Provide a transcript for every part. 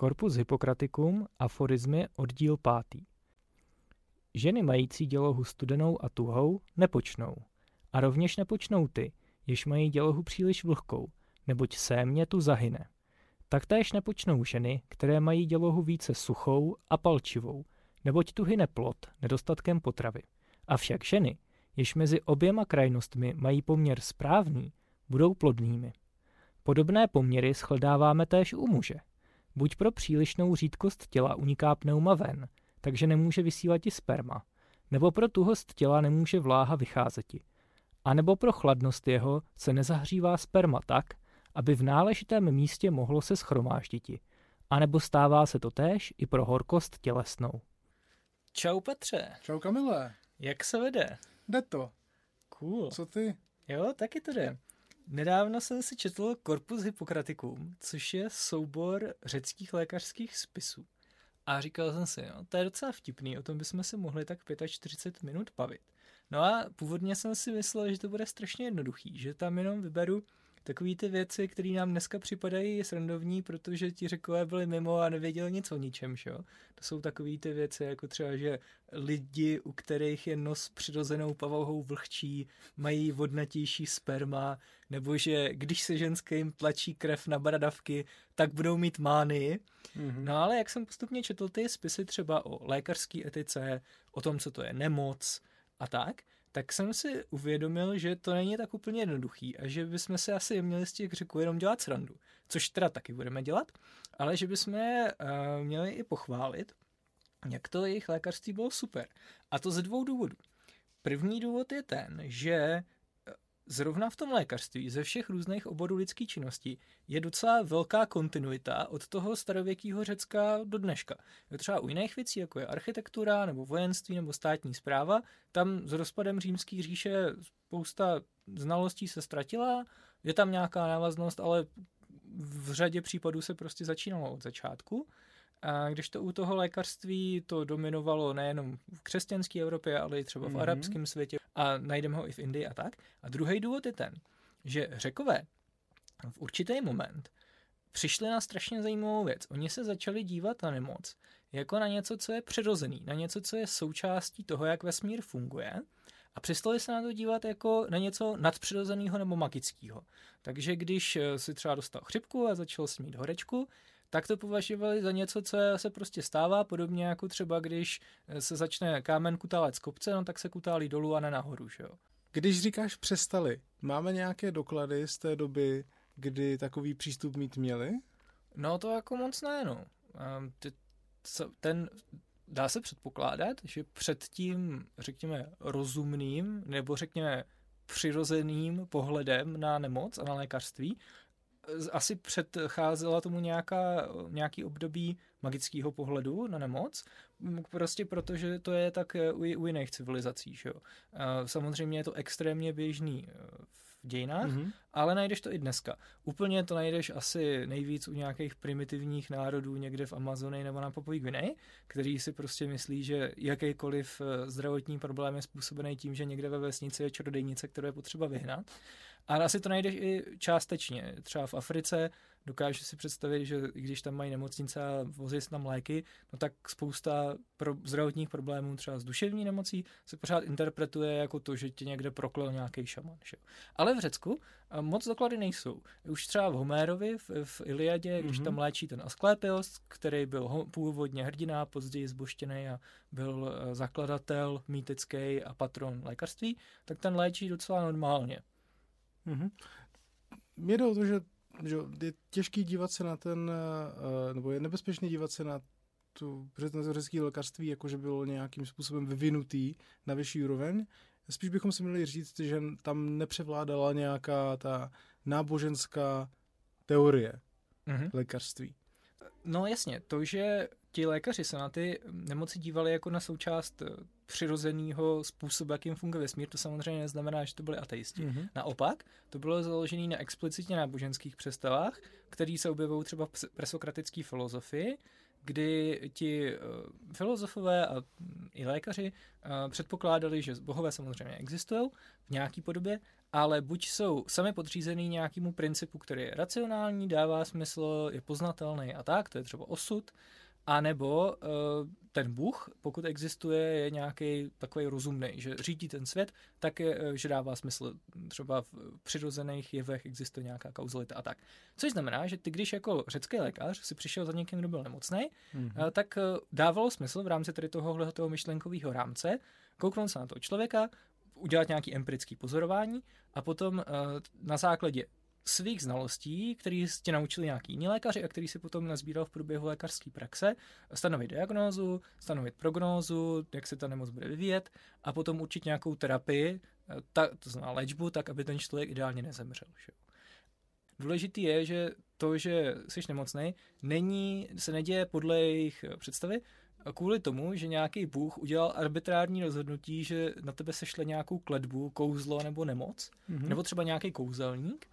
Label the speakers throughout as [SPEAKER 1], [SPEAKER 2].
[SPEAKER 1] Corpus Hippocraticum, aforizmy, oddíl pátý. Ženy mající dělohu studenou a tuhou nepočnou. A rovněž nepočnou ty, jež mají dělohu příliš vlhkou, neboť sémě tu zahyne. Taktéž nepočnou ženy, které mají dělohu více suchou a palčivou, neboť tu hyne plod nedostatkem potravy. Avšak ženy, jež mezi oběma krajnostmi mají poměr správný, budou plodnými. Podobné poměry shledáváme též u muže. Buď pro přílišnou řídkost těla uniká pneuma ven, takže nemůže vysílat i sperma, nebo pro tuhost těla nemůže vláha vycházeti, a nebo pro chladnost jeho se nezahřívá sperma tak, aby v náležitém místě mohlo se schromážditi, a nebo stává se to též i pro horkost tělesnou. Čau Petře.
[SPEAKER 2] Čau Kamile.
[SPEAKER 1] Jak se vede?
[SPEAKER 2] Jde to.
[SPEAKER 1] Cool.
[SPEAKER 2] Co ty?
[SPEAKER 1] Jo, taky to jde. Nedávno jsem si četl Corpus Hippocraticum, což je soubor řeckých lékařských spisů. A říkal jsem si, no, to je docela vtipný, o tom bychom si mohli tak 45 minut bavit. No a původně jsem si myslel, že to bude strašně jednoduchý, že tam jenom vyberu takový ty věci, které nám dneska připadají srandovní, protože ti řekové byli mimo a nevěděli nic o ničem, že? To jsou takový ty věci, jako třeba, že lidi, u kterých je nos přirozenou pavohou vlhčí, mají vodnatější sperma, nebo že když se ženským tlačí krev na bradavky, tak budou mít mány. Mm-hmm. No ale jak jsem postupně četl ty spisy třeba o lékařské etice, o tom, co to je nemoc a tak, tak jsem si uvědomil, že to není tak úplně jednoduchý a že bychom se asi měli z těch řeků jenom dělat srandu, což teda taky budeme dělat, ale že bychom je uh, měli i pochválit, jak to jejich lékařství bylo super. A to ze dvou důvodů. První důvod je ten, že zrovna v tom lékařství ze všech různých oborů lidské činnosti je docela velká kontinuita od toho starověkého Řecka do dneška. Třeba u jiných věcí, jako je architektura, nebo vojenství, nebo státní zpráva, tam s rozpadem římské říše spousta znalostí se ztratila, je tam nějaká návaznost, ale v řadě případů se prostě začínalo od začátku. A když to u toho lékařství to dominovalo nejenom v křesťanské Evropě, ale i třeba v mm-hmm. arabském světě a najdeme ho i v Indii a tak. A druhý důvod je ten, že řekové v určitý moment přišli na strašně zajímavou věc. Oni se začali dívat na nemoc jako na něco, co je přirozený, na něco, co je součástí toho, jak vesmír funguje a přestali se na to dívat jako na něco nadpřirozeného nebo magického. Takže když si třeba dostal chřipku a začal si mít horečku, tak to považovali za něco, co se prostě stává, podobně jako třeba když se začne kámen kutálet z kopce, no tak se kutálí dolů a ne nahoru, že jo.
[SPEAKER 2] Když říkáš přestali, máme nějaké doklady z té doby, kdy takový přístup mít měli?
[SPEAKER 1] No to jako moc ne, no. Ten, dá se předpokládat, že před tím, řekněme, rozumným nebo řekněme přirozeným pohledem na nemoc a na lékařství asi předcházela tomu nějaká, nějaký období magického pohledu na nemoc, prostě protože to je tak u, u jiných civilizací. Že jo? Samozřejmě je to extrémně běžný e, v dějinách, mm-hmm. ale najdeš to i dneska. Úplně to najdeš asi nejvíc u nějakých primitivních národů někde v Amazonii nebo na Papuji Gvineji, kteří si prostě myslí, že jakýkoliv zdravotní problém je způsobený tím, že někde ve vesnici je čarodejnice, kterou je potřeba vyhnat. A asi to najdeš i částečně. Třeba v Africe dokážu si představit, že když tam mají nemocnice a vozí se tam léky, no tak spousta pro zdravotních problémů, třeba s duševní nemocí, se pořád interpretuje jako to, že tě někde proklel nějaký šaman. Že? Ale v Řecku moc doklady nejsou. Už třeba v Homérovi, v, v Iliadě, když mm-hmm. tam léčí ten Asklepios, který byl původně hrdina, později zboštěný a byl e, zakladatel mýtický a patron lékařství, tak ten léčí docela normálně.
[SPEAKER 2] Mm-hmm. Mě jde o to, že, že je těžký dívat se na ten, uh, nebo je nebezpečný dívat se na tu řecké lékařství, jako že bylo nějakým způsobem vyvinutý na vyšší úroveň. Spíš bychom si měli říct, že tam nepřevládala nějaká ta náboženská teorie mm-hmm. lékařství.
[SPEAKER 1] No jasně, to, že ti lékaři se na ty nemoci dívali jako na součást eh, přirozeného způsobu, jakým funguje vesmír, to samozřejmě neznamená, že to byli ateisti. Mm-hmm. Naopak, to bylo založené na explicitně náboženských představách, které se objevují třeba v presokratické filozofii, kdy ti uh, filozofové a mm, i lékaři uh, předpokládali, že bohové samozřejmě existují v nějaké podobě, ale buď jsou sami podřízený nějakému principu, který je racionální, dává smysl, je poznatelný a tak, to je třeba osud, a nebo uh, ten Bůh, pokud existuje, je nějaký takový rozumný, že řídí ten svět, tak je, uh, že dává smysl. Třeba v přirozených jevech existuje nějaká kauzalita a tak. Což znamená, že ty, když jako řecký lékař si přišel za někým, kdo byl nemocný, mm-hmm. uh, tak dávalo smysl v rámci tady tohohle toho myšlenkového rámce kouknout se na toho člověka, udělat nějaký empirický pozorování a potom na základě svých znalostí, který tě naučili nějaký jiní lékaři a který si potom nazbíral v průběhu lékařské praxe, stanovit diagnózu, stanovit prognózu, jak se ta nemoc bude vyvíjet a potom určit nějakou terapii, ta, to znamená léčbu, tak aby ten člověk ideálně nezemřel. Že? Důležitý je, že to, že jsi nemocný, není, se neděje podle jejich představy, kvůli tomu, že nějaký bůh udělal arbitrární rozhodnutí, že na tebe sešle nějakou kledbu, kouzlo nebo nemoc, mm-hmm. nebo třeba nějaký kouzelník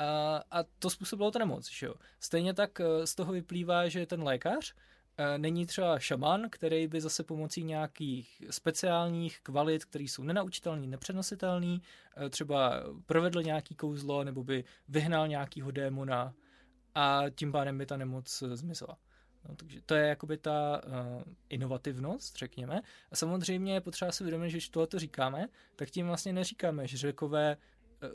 [SPEAKER 1] a, a to způsobilo to nemoc. Že jo? Stejně tak eh, z toho vyplývá, že ten lékař eh, není třeba šaman, který by zase pomocí nějakých speciálních kvalit, které jsou nenaučitelné, nepřenositelné, eh, třeba provedl nějaký kouzlo nebo by vyhnal nějakýho démona a tím pádem by ta nemoc zmizela. No, takže to je jakoby ta uh, inovativnost, řekněme. A samozřejmě je potřeba si uvědomit, že když tohle to říkáme, tak tím vlastně neříkáme, že řekové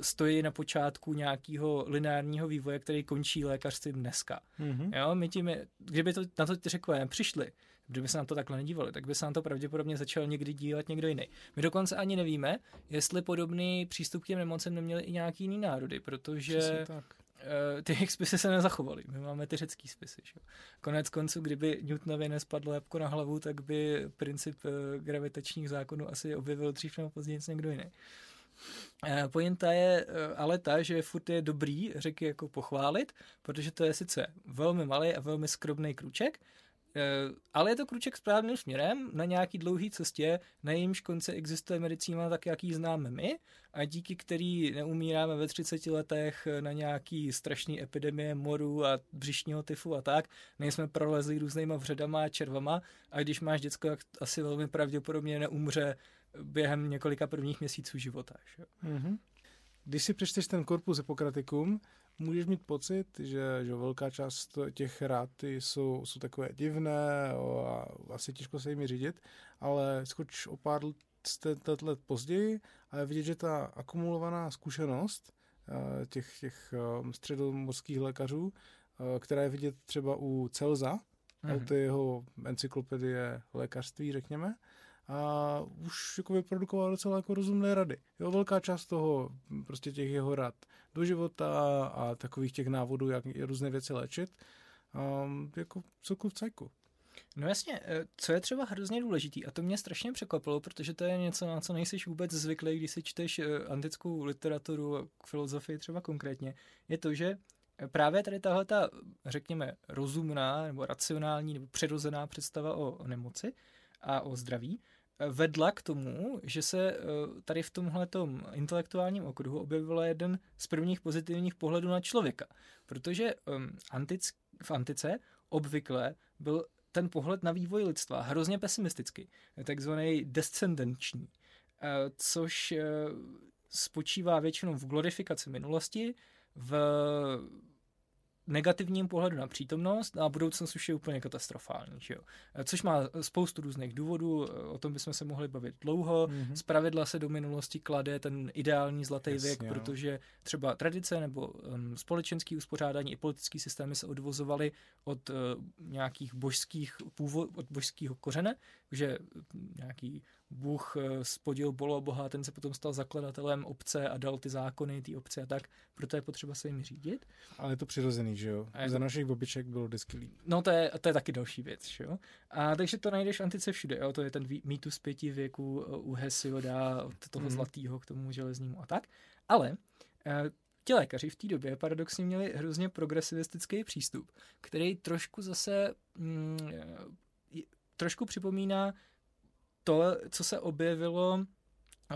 [SPEAKER 1] stojí na počátku nějakého lineárního vývoje, který končí lékařstvím dneska. Mm-hmm. Jo, my tím, kdyby to, na to ty řekové přišli, kdyby se na to takhle nedívali, tak by se na to pravděpodobně začal někdy dívat někdo jiný. My dokonce ani nevíme, jestli podobný přístup k těm nemocem neměli i nějaký jiný národy, protože tak. Uh, ty jejich spisy se nezachovaly. My máme ty řecký spisy. Že? Konec konců, kdyby Newtonovi nespadlo jabko na hlavu, tak by princip uh, gravitačních zákonů asi objevil dřív nebo později někdo jiný. Eh, pointa je eh, ale ta, že furt je dobrý řeky jako pochválit, protože to je sice velmi malý a velmi skromný kruček, eh, ale je to kruček správným směrem. Na nějaký dlouhý cestě, na jejímž konci existuje medicína tak, jak ji známe my a díky který neumíráme ve 30 letech na nějaký strašný epidemie moru a břišního tyfu a tak, nejsme prolezli různýma vředama a červama. A když máš děcko, tak asi velmi pravděpodobně neumře během několika prvních měsíců života. Že? Mm-hmm.
[SPEAKER 2] Když si přečteš ten korpus Hippocraticum, můžeš mít pocit, že, že velká část těch rád jsou, jsou takové divné a asi těžko se jimi řídit, ale skoč o pár let, let později a je vidět, že ta akumulovaná zkušenost eh, těch, těch eh, středomorských lékařů, eh, která je vidět třeba u Celza, mm-hmm. u té jeho encyklopedie lékařství, řekněme, a už jako vyprodukoval docela jako rozumné rady. Jo, velká část toho, prostě těch jeho rad do života a takových těch návodů, jak různé věci léčit, um, jako celku v cajku.
[SPEAKER 1] No jasně, e, co je třeba hrozně důležitý, a to mě strašně překvapilo, protože to je něco, na co nejsi vůbec zvyklý, když si čteš e, antickou literaturu, filozofii třeba konkrétně, je to, že právě tady tahle ta, řekněme, rozumná nebo racionální nebo přirozená představa o nemoci a o zdraví vedla k tomu, že se eh, tady v tomhle intelektuálním okruhu objevil jeden z prvních pozitivních pohledů na člověka. Protože antic, v antice obvykle byl ten pohled na vývoj lidstva hrozně pesimistický, takzvaný descendenční, eh, což eh, spočívá většinou v glorifikaci minulosti, v negativním pohledu na přítomnost a budoucnost už je úplně katastrofální. Že jo? Což má spoustu různých důvodů, o tom bychom se mohli bavit dlouho. Mm-hmm. Zpravidla se do minulosti klade ten ideální zlatý Jasně, věk, jo. protože třeba tradice nebo um, společenský uspořádání i politický systémy se odvozovaly od uh, nějakých božských původ, od božského kořene, že nějaký Bůh eh, spodil bolo boha, ten se potom stal zakladatelem obce a dal ty zákony ty obce a tak, proto je potřeba se jim řídit.
[SPEAKER 2] Ale je to přirozený, že jo? A Za našich obyček bylo vždycky líp.
[SPEAKER 1] No to je, to je taky další věc, že jo? A takže to najdeš v antice všude, jo? To je ten mýtus pěti věků eh, u Hesioda, od toho mm. zlatého k tomu železnímu a tak. Ale eh, ti lékaři v té době paradoxně měli hrozně progresivistický přístup, který trošku zase mm, trošku připomíná to, co se objevilo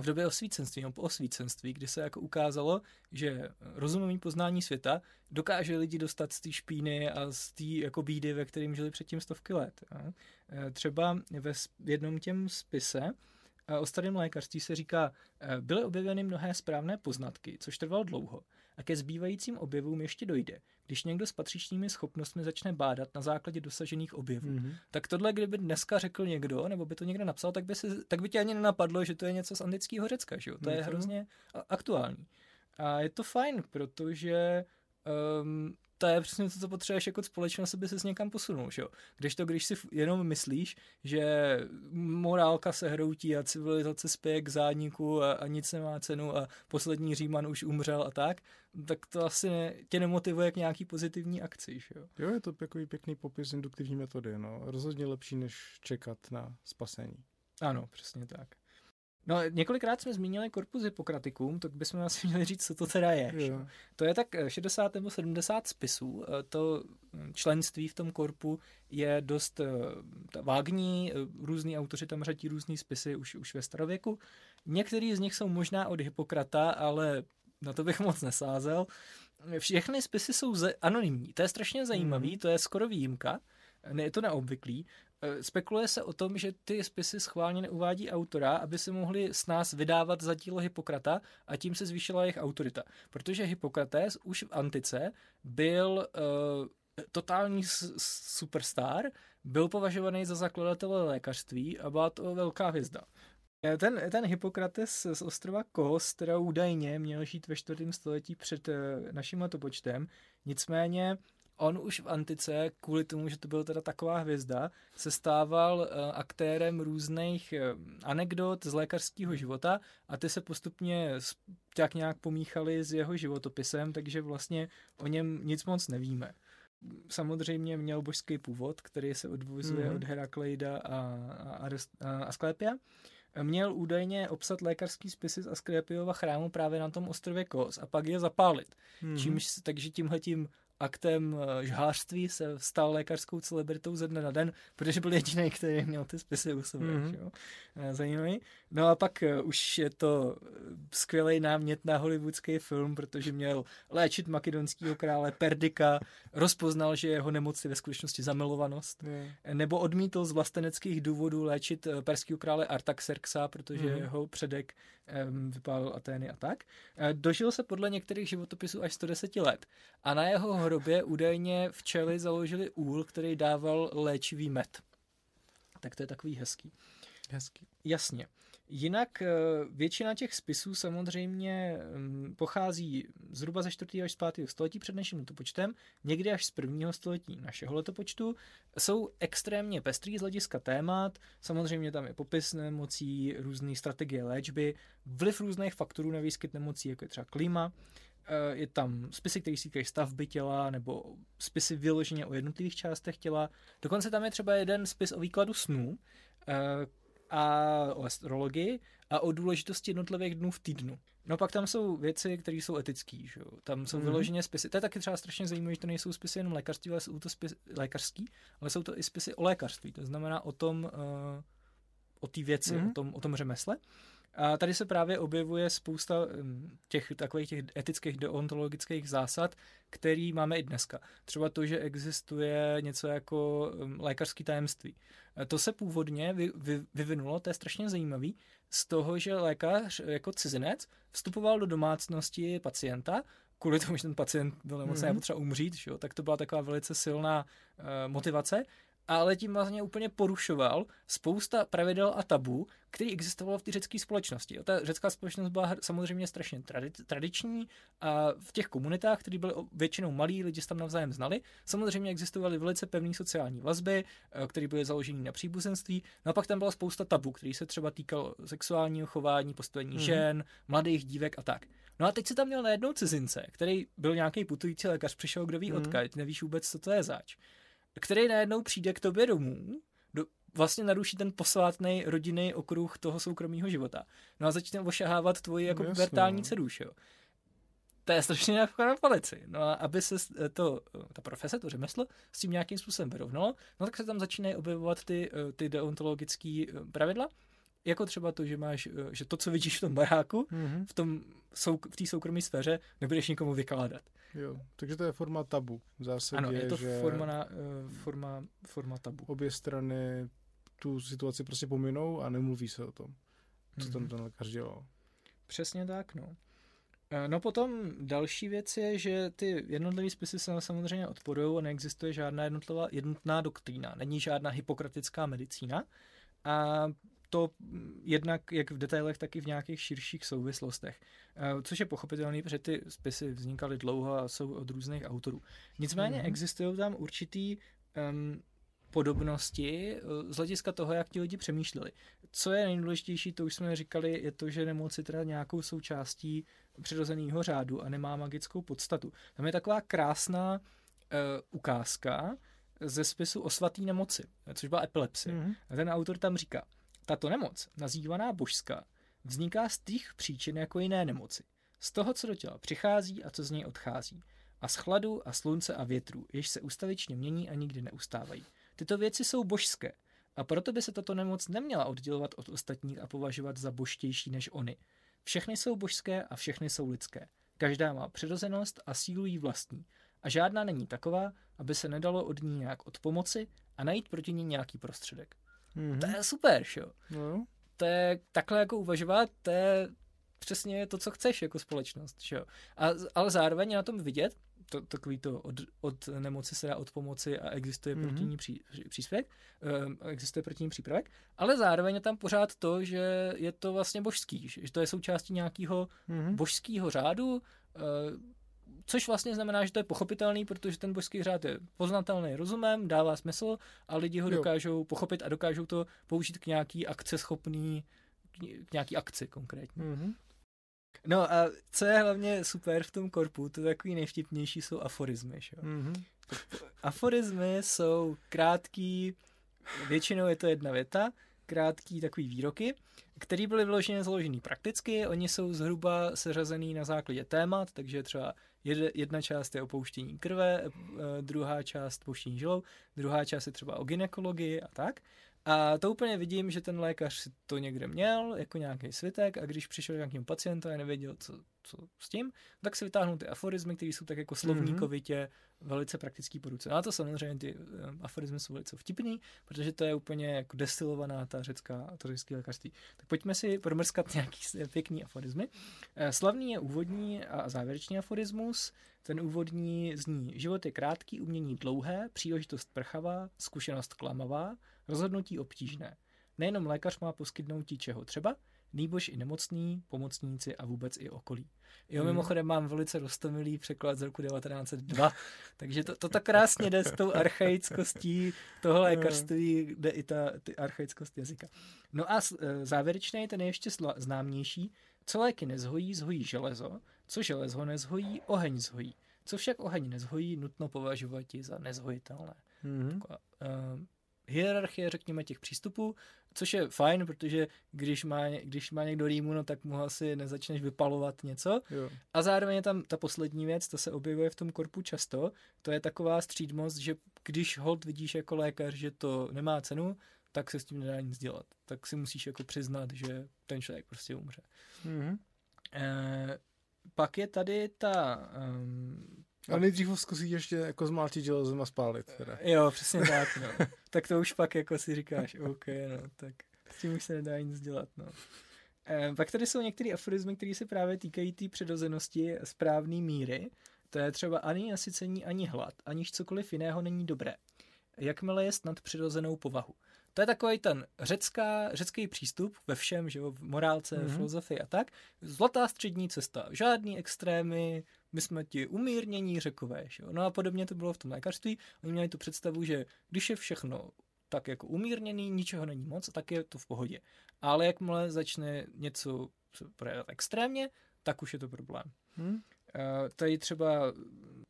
[SPEAKER 1] v době osvícenství, no po osvícenství, kdy se jako ukázalo, že rozumový poznání světa dokáže lidi dostat z té špíny a z té jako bídy, ve kterým žili předtím stovky let. E, třeba ve jednom těm spise o starém lékařství se říká, e, byly objeveny mnohé správné poznatky, což trvalo dlouho a ke zbývajícím objevům ještě dojde, když někdo s patřičnými schopnostmi začne bádat na základě dosažených objevů. Mm-hmm. Tak tohle, kdyby dneska řekl někdo, nebo by to někdo napsal, tak by, si, tak by tě ani nenapadlo, že to je něco z antického Řecka, že jo? To no, je hrozně aktuální. A je to fajn, protože um, to je přesně to, co potřebuješ jako společnost, aby se s někam posunul, že jo? Když to, když si jenom myslíš, že morálka se hroutí a civilizace spěje k zániku a, a nic nemá cenu a poslední Říman už umřel a tak, tak to asi ne, tě nemotivuje k nějaký pozitivní akci, že jo?
[SPEAKER 2] Jo, je to takový pěkný popis induktivní metody, no. Rozhodně lepší, než čekat na spasení.
[SPEAKER 1] Ano, přesně tak. No, několikrát jsme zmínili korpus Hippokraticum, tak bychom asi měli říct, co to teda je. Yeah. To je tak 60 nebo 70 spisů. Eh, to hm, členství v tom korpu je dost eh, vágní, eh, různí autoři tam řadí různý spisy už, už ve starověku. Některý z nich jsou možná od Hippokrata, ale na to bych moc nesázel. Všechny spisy jsou anonymní. To je strašně zajímavý, mm. to je skoro výjimka. Ne, je to neobvyklý. Eh, spekuluje se o tom, že ty spisy schválně neuvádí autora, aby se mohli s nás vydávat za dílo Hippokrata a tím se zvýšila jejich autorita. Protože Hippokrates už v antice byl uh, totální superstar, byl považovaný za zakladatele lékařství a byla to velká hvězda. Eh, ten, ten Hippokrates z ostrova Kos, teda údajně měl žít ve 4. století před naším letopočtem, nicméně on už v antice, kvůli tomu, že to byl teda taková hvězda, se stával uh, aktérem různých uh, anekdot z lékařského života a ty se postupně tak nějak pomíchali s jeho životopisem, takže vlastně o něm nic moc nevíme. Samozřejmě měl božský původ, který se odvozuje mm-hmm. od Herakleida a, a, a Asklepia. Měl údajně obsat lékařský spisy z Asklepiova chrámu právě na tom ostrově Kos a pak je zapálit. Mm-hmm. Čímž, takže tímhletím aktem eh, žhářství se stal lékařskou celebritou ze dne na den, protože byl jediný, který měl ty spisy u sebe. Mm-hmm. Zajímavý. No a pak uh, už je to skvělý námět na hollywoodský film, protože měl léčit makedonského krále Perdika, rozpoznal, že jeho nemoc je ve skutečnosti zamilovanost, mm. nebo odmítl z vlasteneckých důvodů léčit perského krále Artaxerxa, protože mm-hmm. jeho předek vypálil Atény a tak. Dožil se podle některých životopisů až 110 let a na jeho hrobě údajně včely založili úl, který dával léčivý med. Tak to je takový hezký.
[SPEAKER 2] Hezký.
[SPEAKER 1] Jasně. Jinak eh, většina těch spisů samozřejmě mm, pochází zhruba ze 4. až z 5. století před naším letopočtem, někdy až z 1. století našeho letopočtu. Jsou extrémně pestrý z hlediska témat, samozřejmě tam je popis nemocí, různé strategie léčby, vliv různých faktorů na výskyt nemocí, jako je třeba klima, Eh, je tam spisy, které týkají stavby těla, nebo spisy vyloženě o jednotlivých částech těla. Dokonce tam je třeba jeden spis o výkladu snů eh, a o astrologii a o důležitosti jednotlivých dnů v týdnu. No pak tam jsou věci, které jsou etické, že jo? Tam jsou mm. vyloženě spisy. To je taky třeba strašně zajímavé, že to nejsou spisy jenom lékařství, ale jsou to spisy lékařský, ale jsou to i spisy o lékařství. To znamená o tom, uh, o té věci, mm. o, tom, o tom řemesle. A tady se právě objevuje spousta těch takových těch etických deontologických zásad, který máme i dneska. Třeba to, že existuje něco jako lékařský tajemství. To se původně vy, vy, vyvinulo, to je strašně zajímavý, z toho, že lékař jako cizinec vstupoval do domácnosti pacienta, kvůli tomu, že ten pacient byl nemocný mm-hmm. a potřeba umřít, že jo, tak to byla taková velice silná uh, motivace ale tím vlastně úplně porušoval spousta pravidel a tabu, který existovalo v té řecké společnosti. Ta řecká společnost byla samozřejmě strašně tradiční a v těch komunitách, které byly většinou malí, lidi se tam navzájem znali, samozřejmě existovaly velice pevné sociální vazby, eh, které byly založeny na příbuzenství. No a pak tam byla spousta tabu, který se třeba týkal sexuálního chování, postavení mm-hmm. žen, mladých dívek a tak. No a teď se tam měl najednou cizince, který byl nějaký putující lékař, přišel kdo ví mm-hmm. odkud, nevíš vůbec, co to je zač který najednou přijde k tobě domů, do, vlastně naruší ten posvátný rodinný okruh toho soukromého života. No a začne ošahávat tvoji jako no, pubertální no. jo. to je strašně jako na palici. No a aby se to, ta profese, to řemeslo, s tím nějakým způsobem vyrovnalo, no tak se tam začínají objevovat ty, ty deontologické pravidla, jako třeba to, že máš, že to, co vidíš v tom baráku, mm-hmm. v tom sou, v té soukromé sféře, nebudeš nikomu vykládat.
[SPEAKER 2] Jo, takže to je forma tabu. V zásadě,
[SPEAKER 1] ano, je to
[SPEAKER 2] že
[SPEAKER 1] forma, na, uh, forma, forma tabu.
[SPEAKER 2] Obě strany tu situaci prostě pominou a nemluví se o tom, co mm-hmm. tam ten lékař dělal.
[SPEAKER 1] Přesně tak, no. Eh, no potom další věc je, že ty jednotlivé spisy se samozřejmě odporují a neexistuje žádná jednotlivá, jednotná doktrína. Není žádná hypokratická medicína. A to jednak jak v detailech, tak i v nějakých širších souvislostech. Eh, což je pochopitelné, protože ty spisy vznikaly dlouho a jsou od různých autorů. Nicméně mm-hmm. existují tam určitý um, podobnosti eh, z hlediska toho, jak ti lidi přemýšleli. Co je nejdůležitější, to už jsme říkali, je to, že nemoc je teda nějakou součástí přirozeného řádu a nemá magickou podstatu. Tam je taková krásná uh, ukázka ze spisu o svatý nemoci, což byla epilepsie. Mm-hmm. A ten autor tam říká, tato nemoc, nazývaná božská, vzniká z těch příčin jako jiné nemoci. Z toho, co do těla přichází a co z něj odchází. A z chladu a slunce a větru, jež se ustavičně mění a nikdy neustávají. Tyto věci jsou božské. A proto by se tato nemoc neměla oddělovat od ostatních a považovat za božtější než oni. Všechny jsou božské a všechny jsou lidské. Každá má přirozenost a sílu jí vlastní. A žádná není taková, aby se nedalo od ní nějak od pomoci a najít proti ní nějaký prostředek. Mm-hmm. To je super, šo? No. To je takhle jako uvažovat, to je přesně to, co chceš jako společnost, šo? A, ale zároveň na tom vidět, to, takový to od, od nemoci se dá od pomoci a existuje mm-hmm. proti ní pří, příspěvek, um, existuje proti ní přípravek, ale zároveň je tam pořád to, že je to vlastně božský, že to je součástí nějakého mm-hmm. božského řádu, uh, což vlastně znamená, že to je pochopitelný, protože ten božský řád je poznatelný rozumem, dává smysl a lidi ho jo. dokážou pochopit a dokážou to použít k nějaký akceschopný, k nějaký akci konkrétně. Mm-hmm. No a co je hlavně super v tom korpu, to takový nejvtipnější jsou aforizmy. Že? Mm-hmm. Aforizmy jsou krátký, většinou je to jedna věta, krátký takový výroky, které byly vyloženě založený prakticky. Oni jsou zhruba seřazený na základě témat, takže třeba jedna část je opouštění krve, eh, druhá část pouštění žilou, druhá část je třeba o ginekologii a tak. A to úplně vidím, že ten lékař to někde měl, jako nějaký svitek, a když přišel k nějakému pacientu a nevěděl, co, co s tím, tak si vytáhnul ty aforizmy, které jsou tak jako slovníkovitě velice praktický po ruce. No a to samozřejmě ty eh, aforizmy jsou velice vtipný, protože to je úplně jako destilovaná ta řecká, to řecké lékařství. Tak pojďme si promrskat nějaký pěkný aforizmy. Eh, slavný je úvodní a závěrečný aforismus. Ten úvodní zní, život je krátký, umění dlouhé, příležitost prchavá, zkušenost klamavá, rozhodnutí obtížné. Nejenom lékař má poskytnout ti čeho třeba, nýbož i nemocný, pomocníci a vůbec i okolí. Jo, hmm. mimochodem mám velice roztomilý překlad z roku 1902, takže to, to tak krásně jde s tou archaickostí toho lékařství, jde i ta ty archaickost jazyka. No a e, závěrečný, ten je ještě známější, co léky nezhojí, zhojí železo, co železo nezhojí, oheň zhojí. Co však oheň nezhojí, nutno považovat za nezhojitelné. Mm-hmm. Taková, uh, hierarchie, řekněme, těch přístupů, což je fajn, protože když má, když má někdo rýmu, no tak mu asi nezačneš vypalovat něco. Jo. A zároveň je tam ta poslední věc, to se objevuje v tom korpu často, to je taková střídmost, že když hold vidíš jako lékař, že to nemá cenu, tak se s tím nedá nic dělat. Tak si musíš jako přiznat, že ten člověk prostě umře. Mm-hmm. E, pak je tady ta um,
[SPEAKER 2] a nejdřív ho zkusí ještě jako zmátit železem a spálit. Teda.
[SPEAKER 1] Jo, přesně tak, no. tak to už pak jako si říkáš, OK, no, tak s tím už se nedá nic dělat, no. E, pak tady jsou některé aforizmy, které se právě týkají té tý přirozenosti správné míry. To je třeba ani nasycení, ani hlad, aniž cokoliv jiného není dobré. Jakmile je snad přirozenou povahu. To je takový ten řecká, řecký přístup ve všem, že jo, v morálce, mm-hmm. filozofii a tak. Zlatá střední cesta. Žádný extrémy, my jsme ti umírnění řekové. Že jo? No a podobně to bylo v tom lékařství. Oni měli tu představu, že když je všechno tak jako umírněný, ničeho není moc, tak je to v pohodě. Ale jakmile začne něco projevovat extrémně, tak už je to problém. Hmm. Uh, tady třeba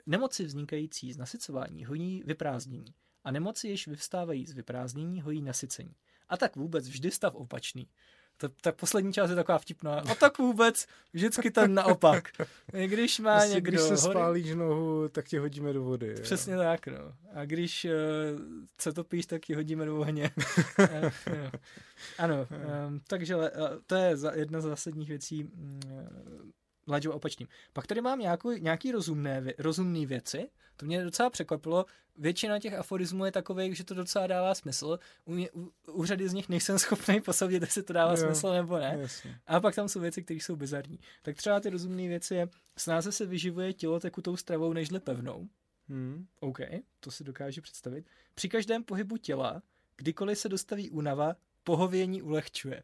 [SPEAKER 1] nemoci vznikající z nasycování hojí vyprázdnění a nemoci, jež vyvstávají z vyprázdnění, hojí nasycení. A tak vůbec vždy stav opačný. Ta, ta poslední část je taková vtipná. A tak vůbec, vždycky ten naopak. Když má
[SPEAKER 2] Vlastně,
[SPEAKER 1] někdo
[SPEAKER 2] když se
[SPEAKER 1] hory,
[SPEAKER 2] spálíš nohu, tak tě hodíme do vody. jo.
[SPEAKER 1] Přesně tak, no. A když uh, se topíš, tak ji hodíme do ohně. Eh, jo. ano, um, takže uh, to je za, jedna z zásadních věcí Laďo opačným. Pak tady mám nějakou, nějaký rozumné, rozumné věci. To mě docela překvapilo. Většina těch aforismů je takových, že to docela dává smysl. U, mě, u, u řady z nich nejsem schopný posoudit, jestli to dává
[SPEAKER 2] Jo.
[SPEAKER 1] smysl nebo ne.
[SPEAKER 2] Jasně.
[SPEAKER 1] A pak tam jsou věci, které jsou bizarní. Tak třeba ty rozumné věci je, snáze se vyživuje tělo tekutou stravou nežli pevnou.
[SPEAKER 2] Hmm.
[SPEAKER 1] OK, to si dokážu představit. Při každém pohybu těla, kdykoliv se dostaví únava, pohovění ulehčuje.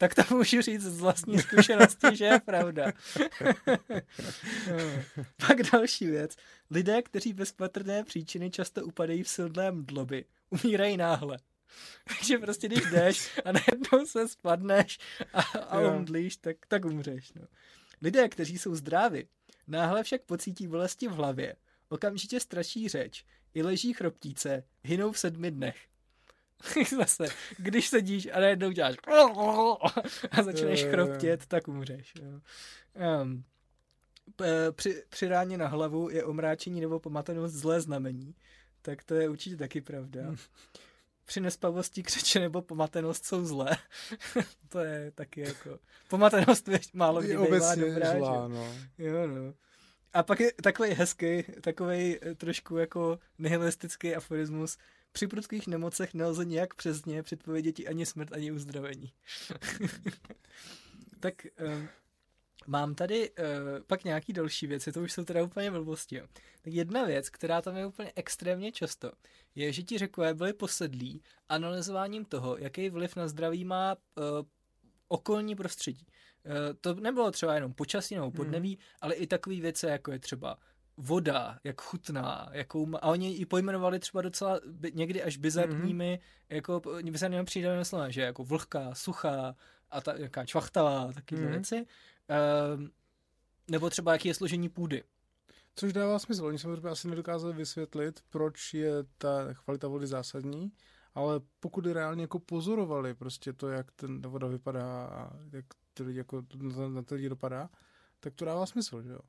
[SPEAKER 1] Tak to můžu říct z vlastní zkušenosti, že je pravda. Pak další věc. Lidé, kteří bez patrné příčiny často upadají v silné mdloby, umírají náhle. Takže prostě když jdeš a najednou se spadneš a, a
[SPEAKER 2] Jo.
[SPEAKER 1] omdlíš, tak, tak umřeš. No. Lidé, kteří jsou zdraví, náhle však pocítí bolesti v hlavě, okamžitě ztraší řeč, i leží chroptíce, hynou v sedmi dnech. Zase, když sedíš a najednou děláš a začneš chroptět, tak umřeš. Jo. Um, při, při ráně na hlavu je omráčení nebo pomatenost zlé znamení, tak to je určitě taky pravda.
[SPEAKER 2] Hm.
[SPEAKER 1] Při nespavosti křeče nebo pomatenost jsou zlé. to je taky jako... Pomatenost je málo kdy bývá
[SPEAKER 2] obecně
[SPEAKER 1] dobrá, že?
[SPEAKER 2] zlá, no.
[SPEAKER 1] Jo, no. A pak je takový hezký, takový trošku jako nihilistický aforismus. Při prudkých nemocech nelze nijak přesně předpovědět ani smrt, ani uzdravení. tak um, mám tady uh, pak nějaký další věci, to už jsou teda úplně blbosti. Jo. Tak jedna věc, která tam je úplně extrémně často, je, že ti řekové byli posedlí analyzováním toho, jaký vliv na zdraví má uh, okolní prostředí. To nebylo třeba jenom počasí nebo podnebí, mm. ale i takové věci, jako je třeba voda, jak chutná, jakou má, a oni ji pojmenovali třeba docela by, někdy až bizarními, mm. jako bizarními přídavnými slovy, že jako vlhká, suchá a ta, jaká čvachtavá, takové mm.
[SPEAKER 2] Mhm.
[SPEAKER 1] věci. Um, nebo třeba jaký je složení půdy.
[SPEAKER 2] Což dává smysl. Oni samozřejmě asi nedokázali vysvětlit, proč je ta kvalita vody zásadní, ale pokud reálně jako pozorovali prostě to, jak ten, ta voda vypadá a jak ty lidi jako na, na ty lidi dopadá, tak to dává smysl, že jo?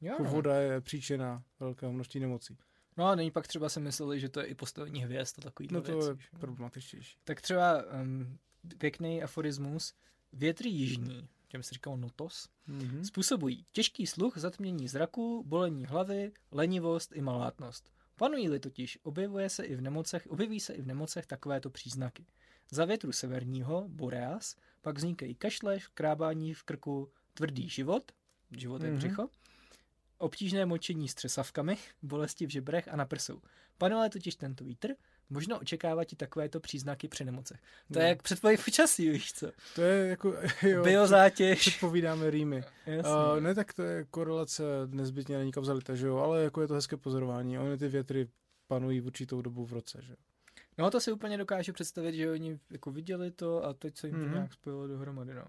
[SPEAKER 1] Jo,
[SPEAKER 2] Jako
[SPEAKER 1] no.
[SPEAKER 2] voda je příčina velkého množství nemocí.
[SPEAKER 1] no a není pak třeba si mysleli, že to je i postavení hvězd a takový
[SPEAKER 2] No to
[SPEAKER 1] věci.
[SPEAKER 2] je
[SPEAKER 1] že
[SPEAKER 2] problematičtější.
[SPEAKER 1] Tak třeba um, pěkný aforismus. Větry jižní, těm se říkalo notos,
[SPEAKER 2] Mhm.
[SPEAKER 1] způsobují těžký sluch, zatmění zraku, bolení hlavy, lenivost i malátnost. Panují-li totiž, objevuje se i v nemocech, objeví se i v nemocech takovéto příznaky. Za větru severního, Boreas, pak vznikají kašle, krábání v krku, tvrdý život, život je
[SPEAKER 2] Mhm.
[SPEAKER 1] břicho, obtížné močení s třesavkami, bolesti v žebrech a na prsou. Panuje totiž tento vítr, možno očekávat i takovéto příznaky při nemocech. To je
[SPEAKER 2] Jo.
[SPEAKER 1] jak předpověď počasí, víš co?
[SPEAKER 2] To je jako, jo,
[SPEAKER 1] Biozátěž.
[SPEAKER 2] předpovídáme rýmy.
[SPEAKER 1] Jasně.
[SPEAKER 2] Uh, ne, tak to je korelace, nezbytně není kauzalita, že jo, ale jako je to hezké pozorování. Ony ty větry panují v určitou dobu v roce, že jo.
[SPEAKER 1] No to si úplně dokážu představit, že oni jako viděli to a teď se jim to
[SPEAKER 2] Mhm.
[SPEAKER 1] nějak spojilo dohromady, no.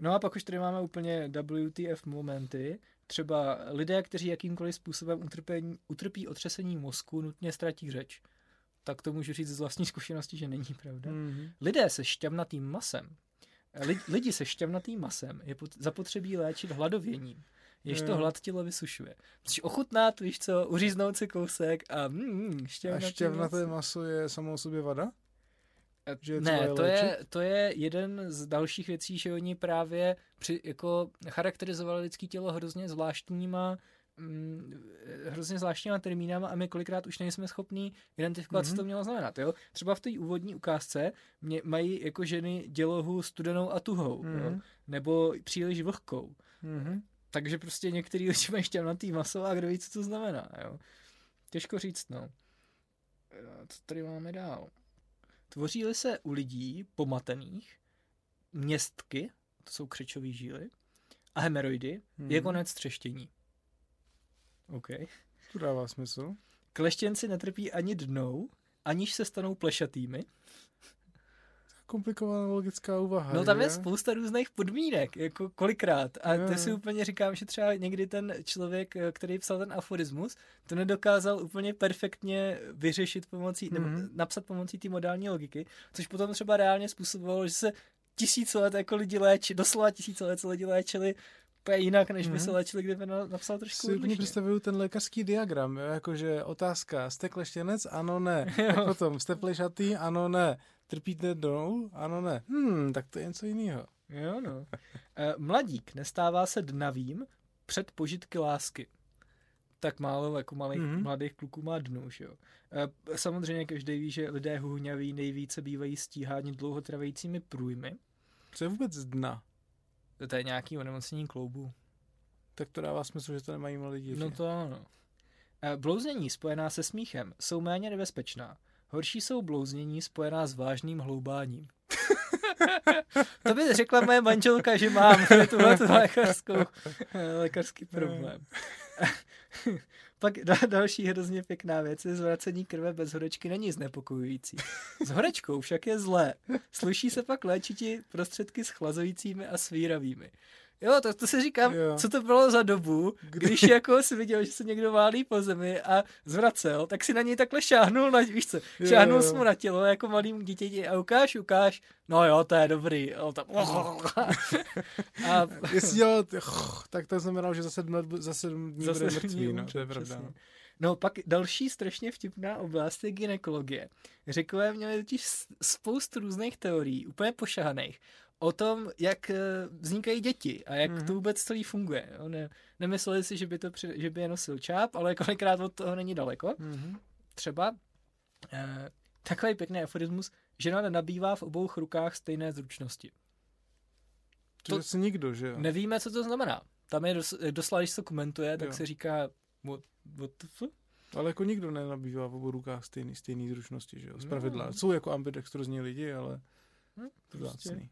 [SPEAKER 1] No a pak už tady máme úplně WTF momenty, třeba lidé, kteří jakýmkoliv způsobem utrpení, utrpí otřesení mozku, nutně ztratí řeč. Tak to můžu říct z vlastní zkušenosti, že není pravda.
[SPEAKER 2] Mm-hmm.
[SPEAKER 1] Lidé se šťavnatým masem, li, lidi se šťavnatým masem je pot, zapotřebí léčit hladověním, jež to hlad tělo vysušuje. Musíš ochutnat, víš co, uříznout si kousek a mm,
[SPEAKER 2] A
[SPEAKER 1] šťavnatý
[SPEAKER 2] šťavnaté
[SPEAKER 1] maso.
[SPEAKER 2] maso je samo o sobě vada? Že
[SPEAKER 1] Ne, to je, to je jeden z dalších věcí, že oni právě při, jako charakterizovali lidské tělo hrozně zvláštníma mm, hrozně zvláštníma termínama a my kolikrát už nejsme schopní identifikovat, mm-hmm. co
[SPEAKER 2] Mhm.
[SPEAKER 1] to mělo znamenat. Jo? Třeba v té úvodní ukázce mě, mají jako ženy dělohu studenou a tuhou, mm-hmm. jo?
[SPEAKER 2] Mhm.
[SPEAKER 1] nebo příliš vlhkou.
[SPEAKER 2] Mhm.
[SPEAKER 1] Takže prostě některý lidi mají šťavnatý maso a kdo ví, co to znamená. Jo? Těžko říct, no. Eh, Co tady máme dál? Tvoří-li se u lidí pomatených městky, to jsou křečové žíly, a hemeroidy,
[SPEAKER 2] Mhm.
[SPEAKER 1] je konec třeštění. OK.
[SPEAKER 2] To dává smysl.
[SPEAKER 1] Kleštěnci netrpí ani dnou, aniž se stanou plešatými.
[SPEAKER 2] Komplikovaná logická úvaha.
[SPEAKER 1] No tam je
[SPEAKER 2] že?
[SPEAKER 1] spousta různých podmínek, jako kolikrát. A to si úplně říkám, že třeba někdy ten člověk, eh, který psal ten aforismus, to nedokázal úplně perfektně vyřešit pomocí, nebo
[SPEAKER 2] Mhm.
[SPEAKER 1] napsat pomocí té modální logiky, což potom třeba reálně způsobovalo, že se tisíce let jako lidi léči, doslova tisíce let se lidi léčili úplně jinak, než by se
[SPEAKER 2] Mhm.
[SPEAKER 1] léčili, kdyby na- napsal trošku
[SPEAKER 2] Si úplně představuju ten lékařský diagram, jo? jakože otázka, jste kleštěnec, ano, ne.
[SPEAKER 1] Jo.
[SPEAKER 2] Tak potom, jste plešatý, ano, ne. Trpíte dnou, ano, ne. Hmm, tak to je něco jiného.
[SPEAKER 1] Jo, no. Eh, Mladík nestává se dnavým před požitky lásky. Tak málo jako malých,
[SPEAKER 2] Mhm.
[SPEAKER 1] mm-hmm. mladých kluků má dnu, že jo. Eh, Samozřejmě každý ví, že lidé huhňaví nejvíce bývají stíháni dlouhotrvajícími průjmy.
[SPEAKER 2] Co je vůbec dna?
[SPEAKER 1] To je nějaký onemocnění kloubu.
[SPEAKER 2] Tak to dává smysl, že to nemají mladí děti.
[SPEAKER 1] No to ano. Eh, Blouznění spojená se smíchem jsou méně nebezpečná. Horší jsou blouznění spojená s vážným hloubáním. to by řekla moje manželka, že mám tuhle tu lékařskou, eh, lékařský problém. Pak da, další hrozně pěkná věc je zvracení krve bez horečky není znepokojující. S horečkou však je zlé. Sluší se pak léčiti prostředky s chlazujícími a svíravými. Jo, to, to si říkám,
[SPEAKER 2] Jo.
[SPEAKER 1] co to bylo za dobu,
[SPEAKER 2] Kdy-
[SPEAKER 1] když jako si viděl, že se někdo válí po zemi a zvracel, tak si na něj takhle šáhnul, na, víš co, šáhnul jsi mu na tělo jako malým dítěti a ukáž, ukáž, no jo, to je dobrý. A, tam, a
[SPEAKER 2] Jestli dělal, tak to znamenalo, že za sedm, let, za sedm dní
[SPEAKER 1] Zase
[SPEAKER 2] bude mrtvý, no, to je pravda. No.
[SPEAKER 1] No pak další strašně vtipná oblast je gynekologie. Řekové měli totiž spoustu různých teorií, úplně pošahaných, o tom, jak eh, vznikají děti a jak
[SPEAKER 2] Mhm.
[SPEAKER 1] to vůbec celý funguje. Ne, nemysleli si, že by, to, při- že by je nosil čáp, ale kolikrát od toho není daleko.
[SPEAKER 2] Mhm.
[SPEAKER 1] Třeba eh, takový pěkný aforismus, žena nabývá v obou rukách stejné zručnosti.
[SPEAKER 2] To,
[SPEAKER 1] To-
[SPEAKER 2] asi nikdo, že jo?
[SPEAKER 1] Nevíme, co to znamená. Tam je dos, doslova, když se komentuje, tak
[SPEAKER 2] Jo.
[SPEAKER 1] se říká what, what the fuck?
[SPEAKER 2] Ale jako nikdo nenabývá v obou rukách stejný, stejný zručnosti, že jo? Z
[SPEAKER 1] No.
[SPEAKER 2] pravidla. Jsou jako ambidextrozní lidi, ale
[SPEAKER 1] Hm,
[SPEAKER 2] to
[SPEAKER 1] prostě.
[SPEAKER 2] vzácný.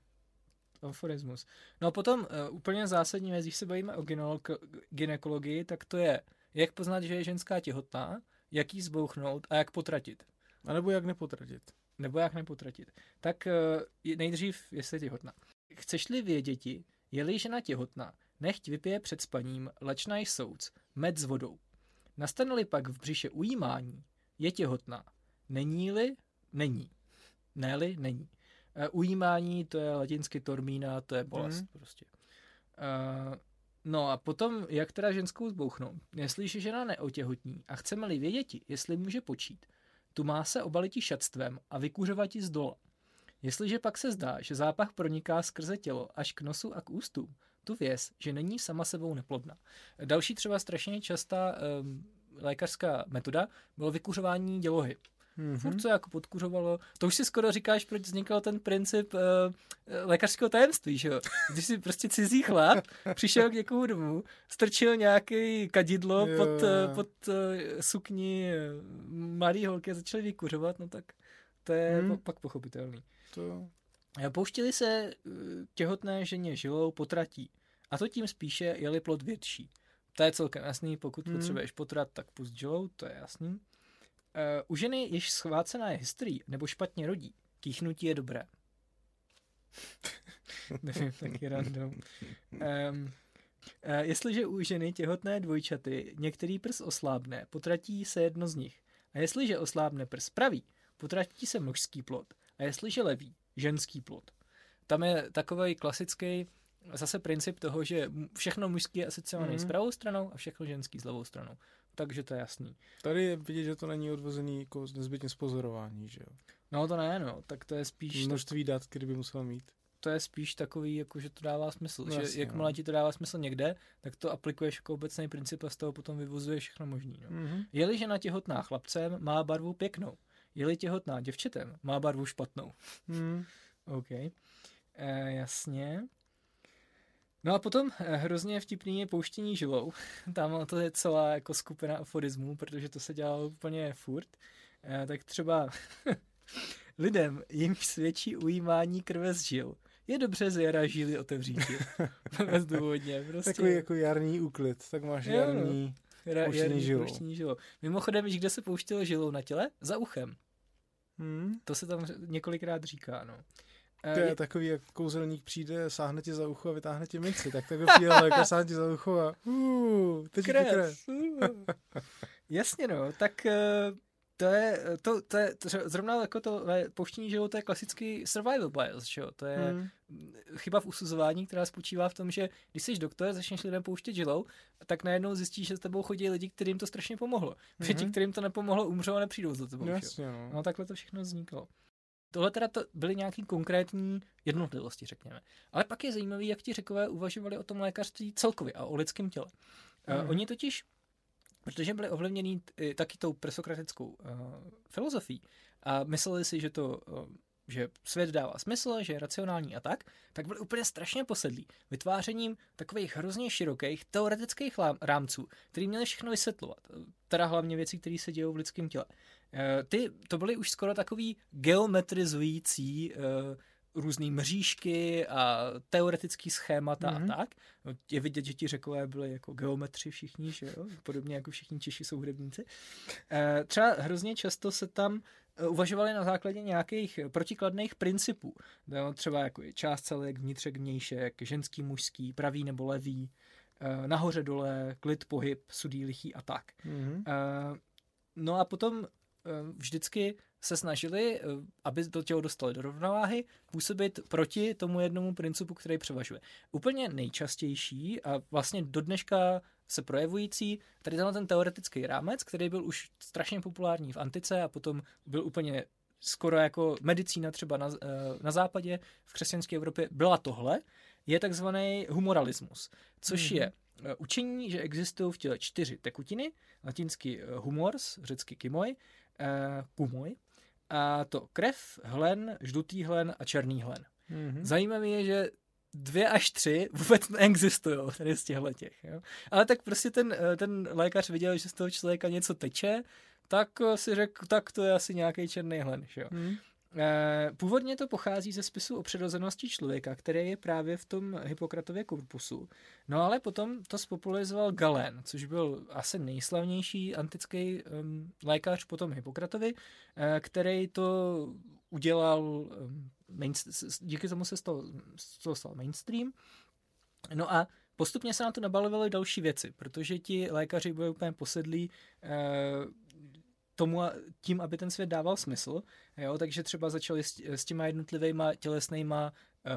[SPEAKER 1] Aforismus. No a potom uh, úplně zásadní věc, když se bavíme o gynekologii, tak to je, jak poznat, že je ženská těhotná, jak jí zbouchnout a jak potratit.
[SPEAKER 2] A nebo jak nepotratit.
[SPEAKER 1] Nebo jak nepotratit. Tak uh, nejdřív, jestli je těhotná. Chceš-li věděti, je-li žena těhotná, nechť vypije před spaním lečnaj souc, med s vodou. Nastane-li pak v břiše ujímání, je těhotná. Není-li, není. Ne-li, není. Uh, ujímání, to je latinsky tormína, to je bolest
[SPEAKER 2] Mhm.
[SPEAKER 1] prostě. Uh, no a potom, jak teda ženskou zbouchnout? Jestliže žena neotěhotní a chceme-li věděti, jestli může počít, tu má se obaliti šatstvem a vykuřovati z dola. Jestliže pak se zdá, že zápach proniká skrze tělo až k nosu a k ústům, tu věz, že není sama sebou neplodná. Další třeba strašně častá um, lékařská metoda bylo vykuřování dělohy.
[SPEAKER 2] Mhm.
[SPEAKER 1] Furt se jako podkuřovalo. To už si skoro říkáš, proč vznikl ten princip uh, lékařského tajemství, že jo? Když si prostě cizí chlap přišel k někomu domů, strčil nějaký kadidlo
[SPEAKER 2] Jo,
[SPEAKER 1] pod, uh, pod uh, sukni mladý holky a začali vykuřovat, no tak to je
[SPEAKER 2] Hmm.
[SPEAKER 1] pak pochopitelný.
[SPEAKER 2] To,
[SPEAKER 1] Pouštili se těhotné ženě žilou potratí. A to tím spíše, je-li plod větší. To je celkem jasný, pokud
[SPEAKER 2] hmm.
[SPEAKER 1] potřebuješ potrat, tak pust žilou, to je jasný. Uh, u ženy, jež schvácená je hysterií nebo špatně rodí, kýchnutí je dobré. Nevím, taky random. Um, uh, jestliže u ženy těhotné dvojčaty některý prs oslábne, potratí se jedno z nich. A jestliže oslábne prs pravý, potratí se mužský plod. A jestliže levý, ženský plod. Tam je takový klasický zase princip toho, že všechno mužský je asociovaný
[SPEAKER 2] Mhm.
[SPEAKER 1] mm. s pravou stranou a všechno ženský s levou stranou. Takže to je jasný.
[SPEAKER 2] tady je vidět, že to není odvozený jako nezbytně z pozorování, že jo?
[SPEAKER 1] No to ne, no, tak to je spíš,
[SPEAKER 2] Množství dat, který by musel mít.
[SPEAKER 1] to je spíš takový, jako že to dává smysl.
[SPEAKER 2] No
[SPEAKER 1] že
[SPEAKER 2] jasně,
[SPEAKER 1] jakmile
[SPEAKER 2] no.
[SPEAKER 1] ti to dává smysl někde, tak to aplikuješ jako obecný princip a z toho potom vyvozuješ všechno možný. No.
[SPEAKER 2] Mhm.
[SPEAKER 1] Je-li žena těhotná chlapcem, má barvu pěknou. Je-li těhotná děvčetem, má barvu špatnou.
[SPEAKER 2] Mhm.
[SPEAKER 1] OK. E, jasně. No a potom eh, hrozně vtipný je pouštění žilou. Tam to je celá jako skupina aforismů, protože to se dělalo úplně furt. E, tak třeba lidem, jimž svědčí ujímání krve z žil, je dobře z jara žíly otevřít. Bezdůvodně, prostě.
[SPEAKER 2] Takový jako jarní úklid, tak máš
[SPEAKER 1] Jo,
[SPEAKER 2] jarní...
[SPEAKER 1] Ra-
[SPEAKER 2] pouštění
[SPEAKER 1] jarní
[SPEAKER 2] žilou.
[SPEAKER 1] pouštění žilou. Mimochodem, víš, kde se pouštělo žilou na těle? Za uchem.
[SPEAKER 2] Hmm.
[SPEAKER 1] To se tam několikrát říká, no.
[SPEAKER 2] To
[SPEAKER 1] E,
[SPEAKER 2] je takový, jak kouzelník přijde, sáhne ti za ucho a vytáhne ti minci. Tak takhle přijde lékař, sáhne ti za ucho a uh, teď ti krev.
[SPEAKER 1] Kres. Jasně no, tak eh, to je, to, to je to, zrovna jako to pouštění žilou, to je klasický survival bias, že jo? To je hmm. chyba v usuzování, která spočívá v tom, že když jsi doktor, začneš lidem pouštět žilou, tak najednou zjistíš, že s tebou chodí lidi, kterým to strašně pomohlo. Hmm. ti, kterým to nepomohlo, umřou a nepřijdou za tebou.
[SPEAKER 2] Jasně, no.
[SPEAKER 1] no. takhle to všechno vzniklo. Tohle teda to byly nějaký konkrétní jednotlivosti, řekněme. Ale pak je zajímavé, jak ti řekové uvažovali o tom lékařství celkově a o lidském těle. Mm. Uh, oni totiž protože byli ovlivněni eh, taky tou presokratickou uh, filozofií a mysleli si, že to uh, že svět dává smysl, že je racionální a tak, tak byli úplně strašně posedlí vytvářením takových hrozně širokých teoretických rámců, který měli všechno vysvětlovat. Teda hlavně věci, které se dějou v lidském těle. Ty, to byly už skoro takový geometrizující uh, různé mřížky a teoretický schémata mm-hmm. a mhm. tak. No, je vidět, že ti řekové byli jako geometři všichni, že jo? podobně jako všichni Češi jsou hudebníci. E, třeba hrozně často se tam eh, uvažovali na základě nějakých protikladných principů. No, třeba jako je část celek, vnitřek, vnějšek, ženský, mužský, pravý nebo levý, e, nahoře dole, klid, pohyb, sudý, lichý a tak. Mm-hmm. E, no a potom vždycky se snažili, eh, aby to tělo dostali do rovnováhy, působit proti tomu jednomu principu, který převažuje. Úplně nejčastější a vlastně do dneška se projevující, tady tenhle ten teoretický rámec, který byl už strašně populární v antice a potom byl úplně skoro jako medicína třeba na, eh, na západě, v křesťanské Evropě, byla tohle, je takzvaný humoralismus, což mm-hmm. je eh, učení, že existují v těle čtyři tekutiny, latinsky humors, řecky kimoj, kumoj, a to krev, hlen, žlutý hlen a černý hlen. Mm-hmm. Zajímavé je, že dvě až tři vůbec neexistují tady z těchto těch. Jo? Ale tak prostě ten, eh, ten lékař viděl, že z toho člověka něco teče, tak si řekl, tak to je asi nějaký černý hlen. Že jo? Mm. Původně to pochází ze spisu o přirozenosti člověka, který je právě v tom Hippokratově korpusu. No ale potom to spopularizoval Galen, což byl asi nejslavnější antický um, lékař potom Hippokratovi, uh, který to udělal, um, main, díky tomu se z toho, z toho stal mainstream. No a postupně se na to nabalovaly další věci, protože ti lékaři byli úplně posedlí uh, tomu, tím, aby ten svět dával smysl, jo, takže třeba začali s, s těma jednotlivýma tělesnýma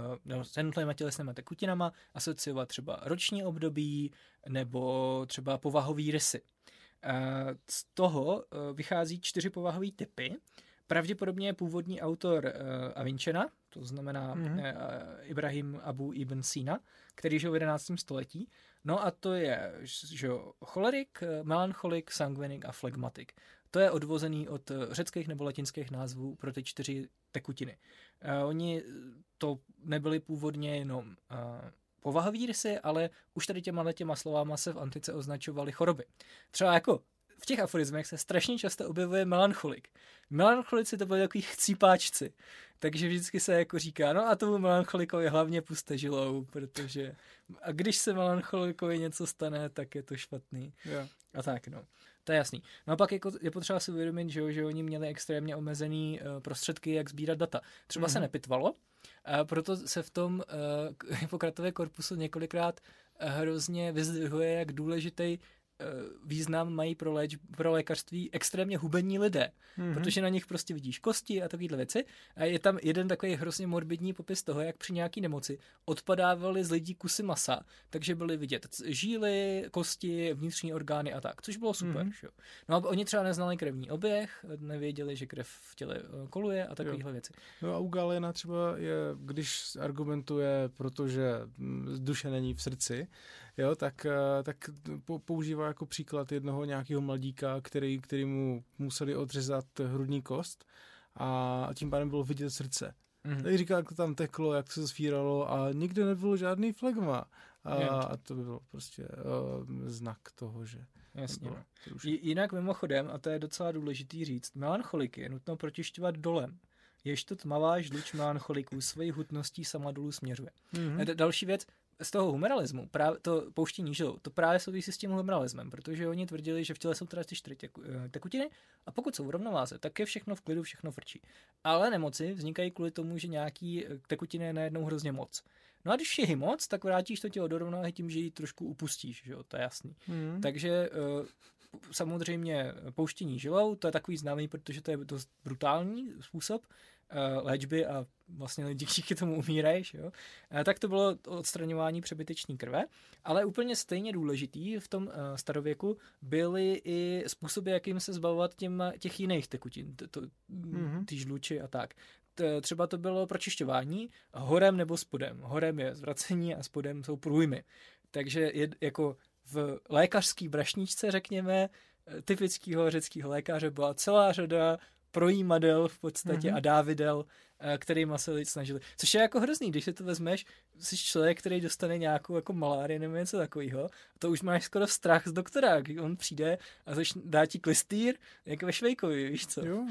[SPEAKER 1] uh, no, s jednotlivýma tělesnýma tekutinama asociovat třeba roční období nebo třeba povahový rysy. Uh, z toho uh, vychází čtyři povahové typy. Pravděpodobně je původní autor Avinčena, to znamená mm-hmm. Ibrahim Abu Ibn Sina, který žil v 11. století. No a to je že, cholerik, melancholik, sanguinik a flegmatik. To je odvozený od eh, řeckých nebo latinských názvů pro ty čtyři tekutiny. Uh, oni to nebyli původně jenom uh, povahový rysy, ale už tady těma těma slovama se v antice označovaly choroby. Třeba jako v těch aforismech se strašně často objevuje melancholik. Melancholici to byli takový chcípáčci. Takže vždycky se jako říká, no a tomu melancholikovi hlavně puste žilou, protože a když se melancholikovi něco stane, tak je to špatný.
[SPEAKER 2] Yeah.
[SPEAKER 1] A tak, no. To je jasný. No a pak jako je potřeba si uvědomit, že, že oni měli extrémně omezený uh, prostředky, jak sbírat data. Třeba mm-hmm. se mhm. nepitvalo, a proto se v tom uh, Hippokratově korpusu několikrát uh, hrozně vyzdvihuje, jak důležitý Eh, význam mají pro, léč, pro lékařství extrémně hubení lidé, mm-hmm. protože na nich prostě vidíš kosti a takovéhle věci. A je tam jeden takový hrozně morbidní popis toho, jak při nějaký nemoci odpadávaly z lidí kusy masa, takže byly vidět žíly, kosti, vnitřní orgány a tak, což bylo super. Mm-hmm. No a oni třeba neznali krevní oběh, nevěděli, že krev v těle eh, koluje a takovéhle věci.
[SPEAKER 2] No a u Galena třeba je, když argumentuje, protože mm, duše není v srdci, jo, tak, eh, tak používá jako příklad jednoho nějakého mladíka, který, který mu museli odřezat hrudní kost a tím pádem bylo vidět srdce. Mm-hmm. Tak říká, jak to tam teklo, jak se zvíralo a nikde nebylo žádný flegma. A, a to by bylo prostě uh, znak toho, že...
[SPEAKER 1] Jasně. Bylo, no. Jinak mimochodem, a to je docela důležitý říct, melancholiky je nutno protišťovat dolem jež to tmavá žluč melancholiků svojí hutností sama dolů směřuje. Mm-hmm. Další věc, z toho humeralismu, právě to pouštění žilou, to právě souvisí s tím humeralismem, protože oni tvrdili, že v těle jsou teda ty čtyři eh, tekutiny a pokud jsou v rovnováze, tak je všechno v klidu, všechno frčí. Ale nemoci vznikají kvůli tomu, že nějaký eh, tekutiny je najednou hrozně moc. No a když je moc, tak vrátíš to tělo do rovnováhy tím, že ji trošku upustíš, že jo, to je jasný. Mm. Takže uh, samozřejmě pouštění žilou, to je takový známý, protože to je dost brutální způsob léčby a vlastně lidi díky tomu umírají, jo? Uh, tak to bylo odstraňování přebyteční krve, ale úplně stejně důležitý v tom uh, starověku byly i způsoby, jakým se zbavovat těm, těch jiných tekutin, mm-hmm. ty žluči a tak třeba to bylo pročišťování horem nebo spodem. Horem je zvracení a spodem jsou průjmy. Takže je jako v lékařské brašničce, řekněme, typického řeckého lékaře byla celá řada projímadel v podstatě mm-hmm. a dávidel, eh, kterýma se lidi snažili. Což je jako hrozný, když si to vezmeš, jsi člověk, který dostane nějakou jako malárii nebo něco takového, to už máš skoro strach z doktora, když on přijde a zač, dá ti klistýr, jak ve Švejkovi, víš co. Jo.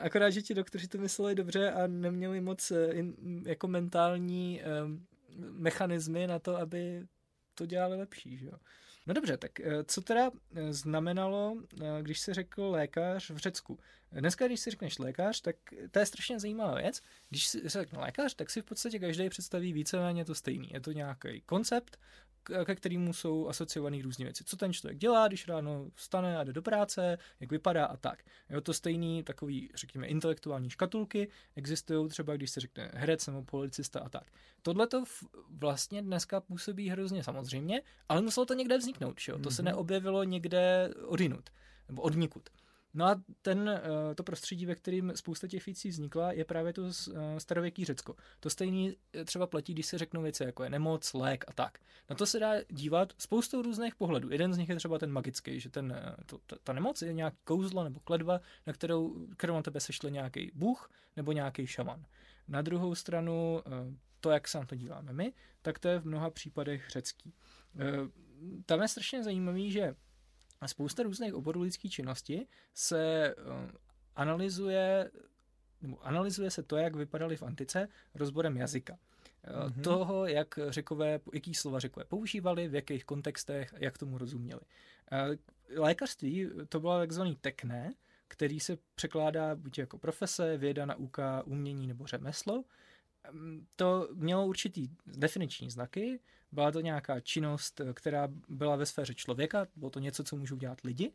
[SPEAKER 1] Akorát, že ti doktoři to mysleli dobře a neměli moc eh, in, jako mentální um, mechanismy na to, aby to dělali lepší, že jo. No dobře, tak eh, co teda eh, znamenalo, eh, když se řekl lékař v Řecku? Dneska, když si řekneš lékař, tak to je strašně zajímavá věc. Když si řekne lékař, tak si v podstatě každý představí víceméně to stejný. Je to nějaký koncept, ke kterému jsou asociované různé věci. Co ten člověk dělá, když ráno vstane a jde do práce, jak vypadá a tak. Jo, to stejný takový, řekněme, intelektuální škatulky existují třeba, když se řekne herec nebo policista a tak. Tohle to vlastně dneska působí hrozně samozřejmě, ale muselo to někde vzniknout, že jo? To mm-hmm. se mhm. neobjevilo někde odinut, nebo odnikud. No a ten, eh, to prostředí, ve kterým spousta těch věcí vznikla, je právě to eh, starověký Řecko. To stejný eh, třeba platí, když se řeknou věci, jako je nemoc, lék a tak. Na to se dá dívat spoustou různých pohledů. Jeden z nich je třeba ten magický, že ten, to, ta, ta nemoc je nějaký kouzlo nebo kledba, na kterou, kterou na tebe sešle nějaký bůh nebo nějaký šaman. Na druhou stranu, to, jak se na to díváme my, tak to je v mnoha případech řecký. Tam je strašně zajímavý, že a spousta různých oborů lidské činnosti se uh, analyzuje, nebo analyzuje se to, jak vypadaly v antice rozborem jazyka. Mm-hmm. Toho, jak řekové, jaký slova řekové používali, v jakých kontextech, jak tomu rozuměli. Uh, lékařství to bylo takzvaný tekné, který se překládá buď jako profese, věda, nauka, umění nebo řemeslo. To mělo určitý definiční znaky, byla to nějaká činnost, která byla ve sféře člověka, bylo to něco, co můžou dělat lidi,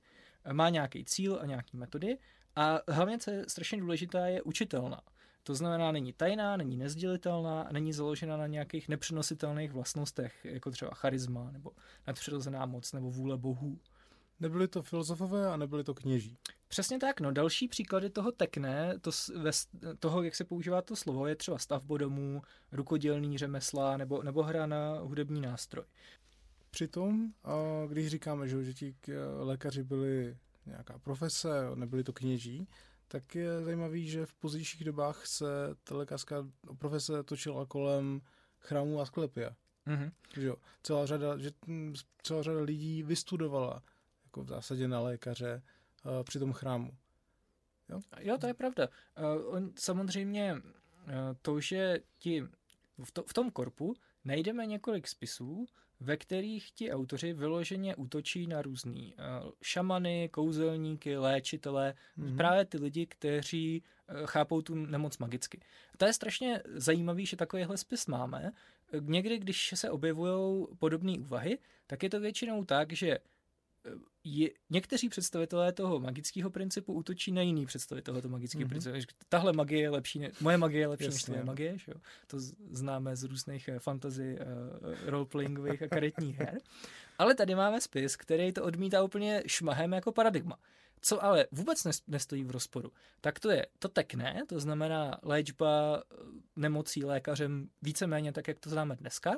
[SPEAKER 1] má nějaký cíl a nějaký metody a hlavně, co je strašně důležitá, je učitelná. To znamená, není tajná, není nezdělitelná, není založena na nějakých nepřenositelných vlastnostech, jako třeba charisma nebo nadpřirozená moc nebo vůle bohů.
[SPEAKER 2] Nebyli to filozofové a nebyli to kněží.
[SPEAKER 1] Přesně tak, no. Další příklady toho tekne, to, ve, toho, jak se používá to slovo, je třeba stavbodomů, rukodělný řemesla nebo, nebo hra na hudební nástroj.
[SPEAKER 2] Přitom, když říkáme, že ti lékaři byli nějaká profese, nebyli to kněží, tak je zajímavý, že v pozdějších dobách se ta lékařská profese točila kolem chrámů a sklepia. Mm-hmm. Že jo, celá řada, že celá řada lidí vystudovala jako v zásadě na lékaře uh, při tom chrámu.
[SPEAKER 1] Jo? jo, to je pravda. Uh, on, samozřejmě uh, to, že ti v, to, v tom korpu najdeme několik spisů, ve kterých ti autoři vyloženě útočí na různý uh, šamany, kouzelníky, léčitele, mm-hmm. právě ty lidi, kteří uh, chápou tu nemoc magicky. To je strašně zajímavý, že takovýhle spis máme. Někdy, když se objevují podobné úvahy, tak je to většinou tak, že je, někteří představitelé toho magického principu útočí na jiný představitel toho magického mm-hmm. principu. Tahle magie je lepší, ne, moje magie je lepší Jasně, než tvoje magie, že jo? to známe z různých uh, fantasy, uh, roleplayingových a karetních her. Ale tady máme spis, který to odmítá úplně šmahem jako paradigma. Co ale vůbec nestojí v rozporu, tak to je to tekne, to znamená léčba nemocí lékařem víceméně tak, jak to známe dneska,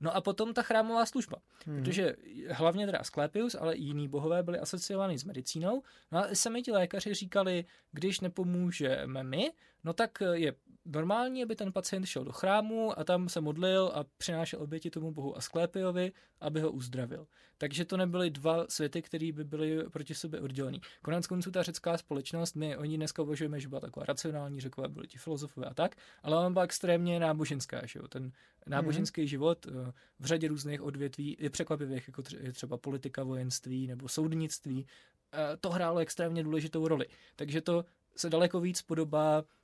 [SPEAKER 1] No a potom ta chrámová služba, hmm. protože hlavně teda Asklepius, ale i jiní bohové byli asociovaní s medicínou. No a sami ti lékaři říkali, když nepomůžeme my, no tak je normální, aby ten pacient šel do chrámu a tam se modlil a přinášel oběti tomu bohu Asklepiovi, aby ho uzdravil. Takže to nebyly dva světy, které by byly proti sobě oddělený. Konec konců ta řecká společnost, my oni dneska uvažujeme, že byla taková racionální, řekové byli ti filozofové a tak, ale ona byla extrémně náboženská. Že jo? Ten náboženský mm-hmm. život eh, v řadě různých odvětví je překvapivých, jako je třeba politika, vojenství nebo soudnictví. Eh, to hrálo extrémně důležitou roli. Takže to se daleko víc podobá Eh,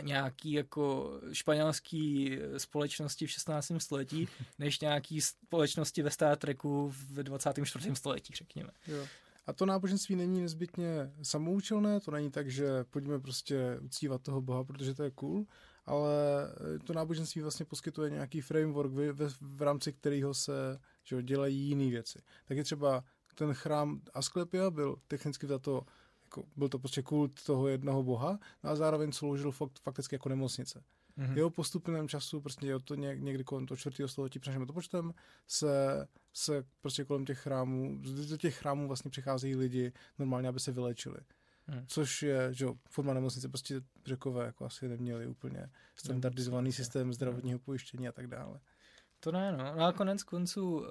[SPEAKER 1] nějaký jako španělský společnosti v 16. století, než nějaký společnosti ve Star Treku v 24. století, řekněme. Jo.
[SPEAKER 2] A to náboženství není nezbytně samoučelné, to není tak, že pojďme prostě uctívat toho boha, protože to je cool, ale to náboženství vlastně poskytuje nějaký framework, v, v, v rámci kterého se že dělají jiné věci. Tak je třeba ten chrám Asklepia byl technicky za to, jako, byl to prostě kult toho jednoho boha, no a zároveň sloužil fakt, fakticky jako nemocnice. Mm-hmm. Jeho postupném času, prostě je to někdy kolem toho čtvrtého století před naším počtem, se, se prostě kolem těch chrámů, do těch chrámů vlastně přicházejí lidi normálně, aby se vylečili. Hmm. Což je, že forma nemocnice, prostě řekové jako asi neměli úplně standardizovaný systém zdravotního pojištění a tak dále.
[SPEAKER 1] To ne, no. No a konec konců uh,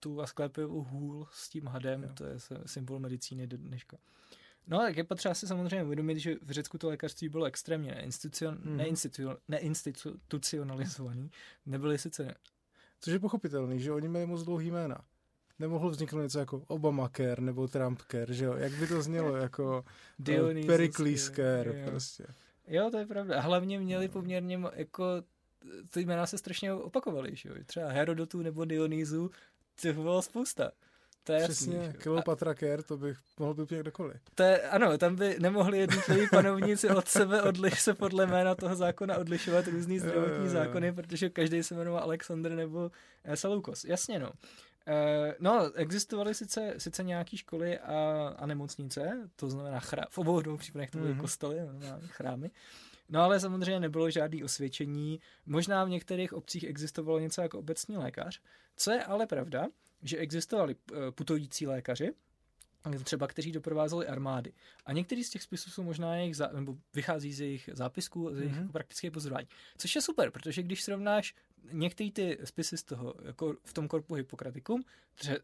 [SPEAKER 1] tu Asklepiovu hůl s tím hadem, jo. to je symbol medicíny do dneška. No tak je potřeba si samozřejmě uvědomit, že v Řecku to lékařství bylo extrémně neinstitucion, mm. neinstitu, neinstitucionalizovaný. Nebyly sice...
[SPEAKER 2] Což je pochopitelný, že oni měli moc dlouhý jména. Nemohlo vzniknout něco jako Obamacare nebo Trumpcare, že jo? Jak by to znělo, jako eh, Pericles Care, prostě.
[SPEAKER 1] Jo, to je pravda. Hlavně měli poměrně jako ty jména se strašně opakovaly, že jo? Třeba Herodotu nebo Dionýzu, těch bylo spousta.
[SPEAKER 2] To je Přesně, jasný, Kleopatra Ker, to bych mohl být kdokoliv.
[SPEAKER 1] To je, ano, tam by nemohli jednotliví panovníci od sebe odliš se podle jména toho zákona odlišovat různý zdravotní zákony, protože každý se jmenoval Alexander nebo eh, Saloukos. Jasně, no. Uh, no, existovaly sice, sice nějaké školy a, a nemocnice, to znamená chrá, v obou dvou případech to byly mm-hmm. kostely, chrámy, No ale samozřejmě nebylo žádný osvědčení. Možná v některých obcích existovalo něco jako obecní lékař. Co je ale pravda, že existovali eh, putující lékaři, třeba kteří doprovázeli armády. A některý z těch spisů jsou možná jejich, zá, nebo vychází z jejich zápisků, z jejich mm-hmm. praktické pozorování. Což je super, protože když srovnáš některé ty spisy z toho, jako v tom korpu Hippokraticum,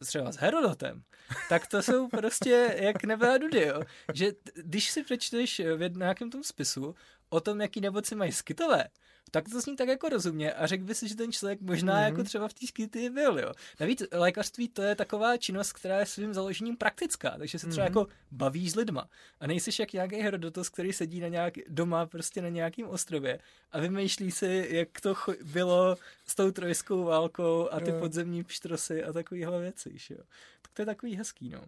[SPEAKER 1] třeba s Herodotem, tak to jsou prostě jak nebe dudy, jo. Že když si přečteš v nějakém tom spisu o tom, jaký nemoci mají skytové, tak to zní tak jako rozumně a řekl by si, že ten člověk možná mm-hmm. jako třeba v té skity byl, jo. Navíc lékařství to je taková činnost, která je svým založením praktická, takže se třeba mm-hmm. jako baví s lidma a nejsi jak nějaký Herodotos, který sedí na nějak, doma prostě na nějakém ostrově a vymýšlí si, jak to bylo s tou trojskou válkou a ty jo. podzemní pštrosy a takovýhle věci, jo. Tak to je takový hezký, no.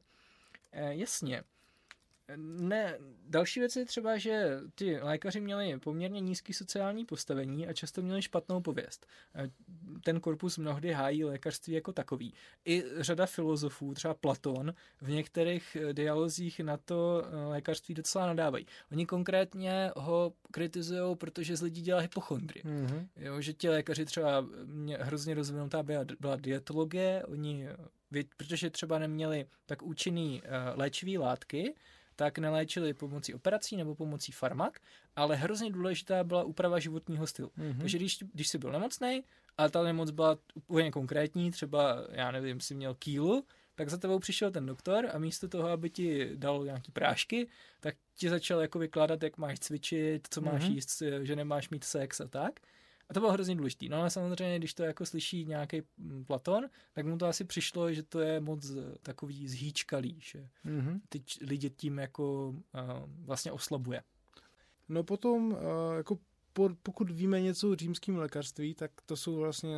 [SPEAKER 1] E, jasně. Ne, další věc je třeba, že ty lékaři měli poměrně nízký sociální postavení a často měli špatnou pověst. E, ten korpus mnohdy hájí lékařství jako takový. I řada filozofů, třeba Platon, v některých dialozích na to e, lékařství docela nadávají. Oni konkrétně ho kritizují, protože z lidí dělá hypochondry. Mm-hmm. Jo, že ti lékaři třeba mě hrozně rozvinutá byla, byla dietologie, oni protože třeba neměli tak účinný léčivý látky, tak neléčili pomocí operací nebo pomocí farmak, ale hrozně důležitá byla úprava životního stylu. Mm-hmm. Takže když, když jsi byl nemocný a ta nemoc byla úplně konkrétní, třeba, já nevím, si měl kýlu, tak za tebou přišel ten doktor a místo toho, aby ti dal nějaký prášky, tak ti začal jako vykládat, jak máš cvičit, co máš mm-hmm. jíst, že nemáš mít sex a tak. A to bylo hrozně důležité. No ale samozřejmě, když to jako slyší nějaký mm, Platon, tak mu to asi přišlo, že to je moc eh, takový zhýčkalý, že mm-hmm. ty lidi tím jako uh, vlastně oslabuje.
[SPEAKER 2] No potom, uh, jako pokud víme něco o římském lékařství, tak to jsou vlastně,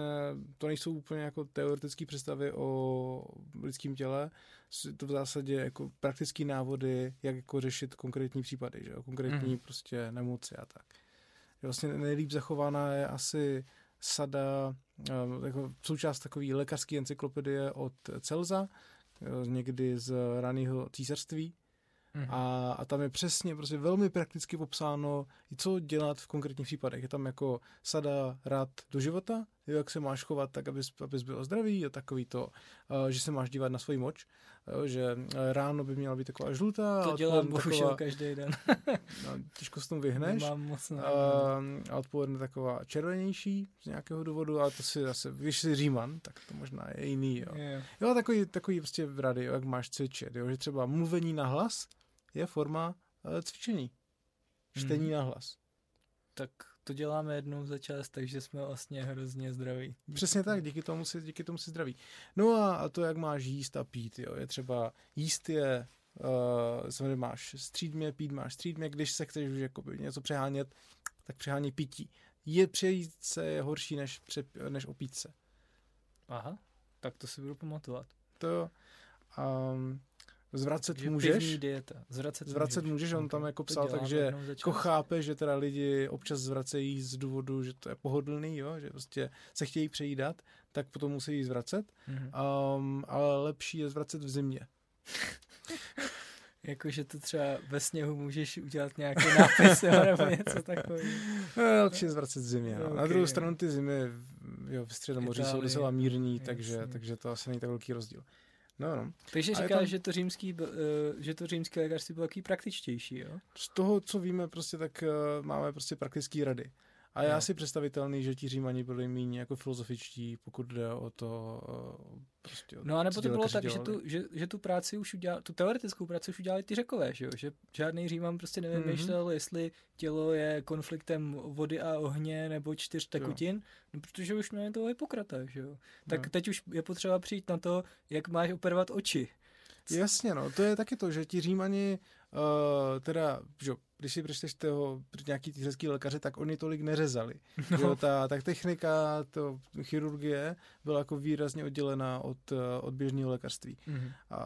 [SPEAKER 2] to nejsou úplně jako teoretické představy o lidském těle, to v zásadě jako praktické návody, jak jako řešit konkrétní případy, že jo? konkrétní mm. prostě nemoci a tak vlastně nejlíp zachována je asi sada, eh, jako součást takové lékařské encyklopedie od Celza, eh, někdy z raného císařství. Mm-hmm. A, a tam je přesně prostě velmi prakticky popsáno, co dělat v konkrétních případech. Je tam jako sada rad do života, jak se máš chovat tak, abys, abys byl zdravý, a takový to, eh, že se máš dívat na svůj moč, jo, že eh, ráno by měla být taková žlutá.
[SPEAKER 1] To dělám bohužel taková, každý den.
[SPEAKER 2] no, těžko s tom vyhneš.
[SPEAKER 1] Nemám moc
[SPEAKER 2] a, a odpoledne taková červenější z nějakého důvodu, ale to si zase, když jsi Říman, tak to možná je jiný. Jo, yeah. jo takový, takový prostě rady, jo, jak máš cvičit, jo, že třeba mluvení na hlas je forma cvičení. Čtení hmm. na hlas.
[SPEAKER 1] Tak to děláme jednou za čas, takže jsme vlastně hrozně zdraví.
[SPEAKER 2] Přesně tak, díky tomu si, díky tomu si zdraví. No a, to, jak máš jíst a pít, jo, je třeba jíst je, uh, samozřejmě máš střídmě, pít máš střídmě, když se chceš už jakoby něco přehánět, tak přehání pití. Je přejít se je horší než, pře, než opít se.
[SPEAKER 1] Aha, tak to si budu pamatovat.
[SPEAKER 2] To um, Zvracet
[SPEAKER 1] že
[SPEAKER 2] můžeš.
[SPEAKER 1] dieta. Zvracet,
[SPEAKER 2] Zvracet můžeš, on
[SPEAKER 1] Ok.
[SPEAKER 2] tam jako psal, takže
[SPEAKER 1] za
[SPEAKER 2] jako chápe, že teda lidi občas zvracejí z důvodu, že to je pohodlný, jo, že prostě se chtějí přejídat, tak potom musí zvracet.
[SPEAKER 1] Mhm.
[SPEAKER 2] Um, ale lepší je zvracet v zimě.
[SPEAKER 1] Jakože to třeba ve sněhu můžeš udělat nějaký nápis nebo něco takového.
[SPEAKER 2] Eh, Lepší je zvracet v zimě. No. Na
[SPEAKER 1] Ok.
[SPEAKER 2] druhou stranu ty zimy jo, v Středomoří jsou docela mírný, takže, takže to asi není tak velký rozdíl. No, no.
[SPEAKER 1] Takže říkáš,
[SPEAKER 2] tam-
[SPEAKER 1] že to římský, eh, že to římský lékařství bylo takový praktičtější, jo?
[SPEAKER 2] Z toho, co víme, prostě tak uh, máme prostě praktické rady. A já
[SPEAKER 1] Jo.
[SPEAKER 2] si představitelný, že ti římani byli méně jako filozofičtí, pokud jde o to, uh, prostě
[SPEAKER 1] No a nebo to bylo tak, že tu, že, že tu práci už udělal, tu teoretickou práci už udělali ty řekové, že jo? Že žádný Říman prostě nevymýšlel, mm-hmm. jestli tělo je konfliktem vody a ohně nebo čtyř tekutin, no, protože už měli toho Hippokrata, že jo? Tak
[SPEAKER 2] No.
[SPEAKER 1] teď už je potřeba přijít na to, jak máš operovat oči.
[SPEAKER 2] Jasně, no, to je taky to, že ti římani, uh, teda, že, jo, když si přečteš toho nějaký ty řecký lékaře, tak oni tolik neřezali. No. Jo, ta, tak technika, to chirurgie byla jako výrazně oddělená od, uh, od běžného lékařství.
[SPEAKER 1] Mm-hmm.
[SPEAKER 2] A,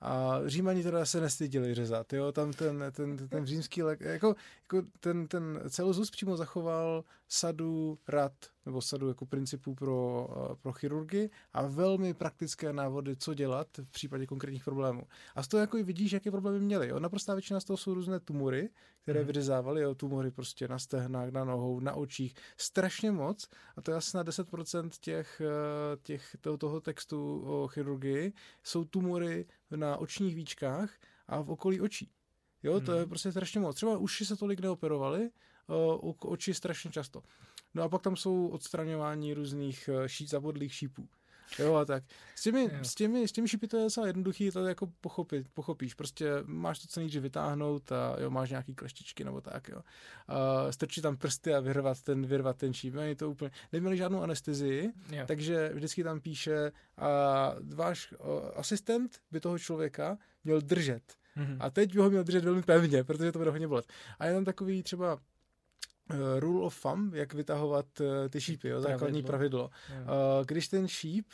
[SPEAKER 2] a Římani teda se nestydili řezat, jo, tam ten, ten, ten, ten římský lék, jako, jako ten, ten Celsus přímo zachoval sadu rad, nebo sadu jako principů pro, eh, pro chirurgy a velmi praktické návody, co dělat v případě konkrétních problémů. A z toho jako i vidíš, jaké problémy měli. Jo. Naprostá většina z toho jsou různé tumory, které
[SPEAKER 1] Mhm.
[SPEAKER 2] vyřezávaly, jo, tumory prostě na stehnách, na nohou, na očích, strašně moc a to je asi na 10% těch, eh, těch toho, toho textu o chirurgii jsou tumory na očních víčkách a v okolí očí. Jo, to je
[SPEAKER 1] Mhm.
[SPEAKER 2] prostě strašně moc. Třeba uši se tolik neoperovaly, eh, u oči strašně často. No a pak tam jsou odstraňování různých eh, ší, zabodlých šípů. Jo a tak. S těmi,
[SPEAKER 1] Jo.
[SPEAKER 2] s těmi, s těmi šípy to je docela jednoduchý, to jako pochopit, pochopíš. Prostě máš to co nejdřív vytáhnout a jo, máš nějaký kleštičky nebo tak, jo. A strčit tam prsty a vyrvat ten, vyrvat ten šíp. Není to úplně, neměli žádnou anestezii,
[SPEAKER 1] Jo.
[SPEAKER 2] takže vždycky tam píše a váš o, asistent by toho člověka měl držet.
[SPEAKER 1] Mm-hmm.
[SPEAKER 2] A teď by ho měl držet velmi pevně, protože to bude hodně bolet. A je tam takový třeba uh, rule of thumb, jak vytahovat uh, ty šípy, jo, základní
[SPEAKER 1] Pravidlo.
[SPEAKER 2] pravidlo. Uh, když ten šíp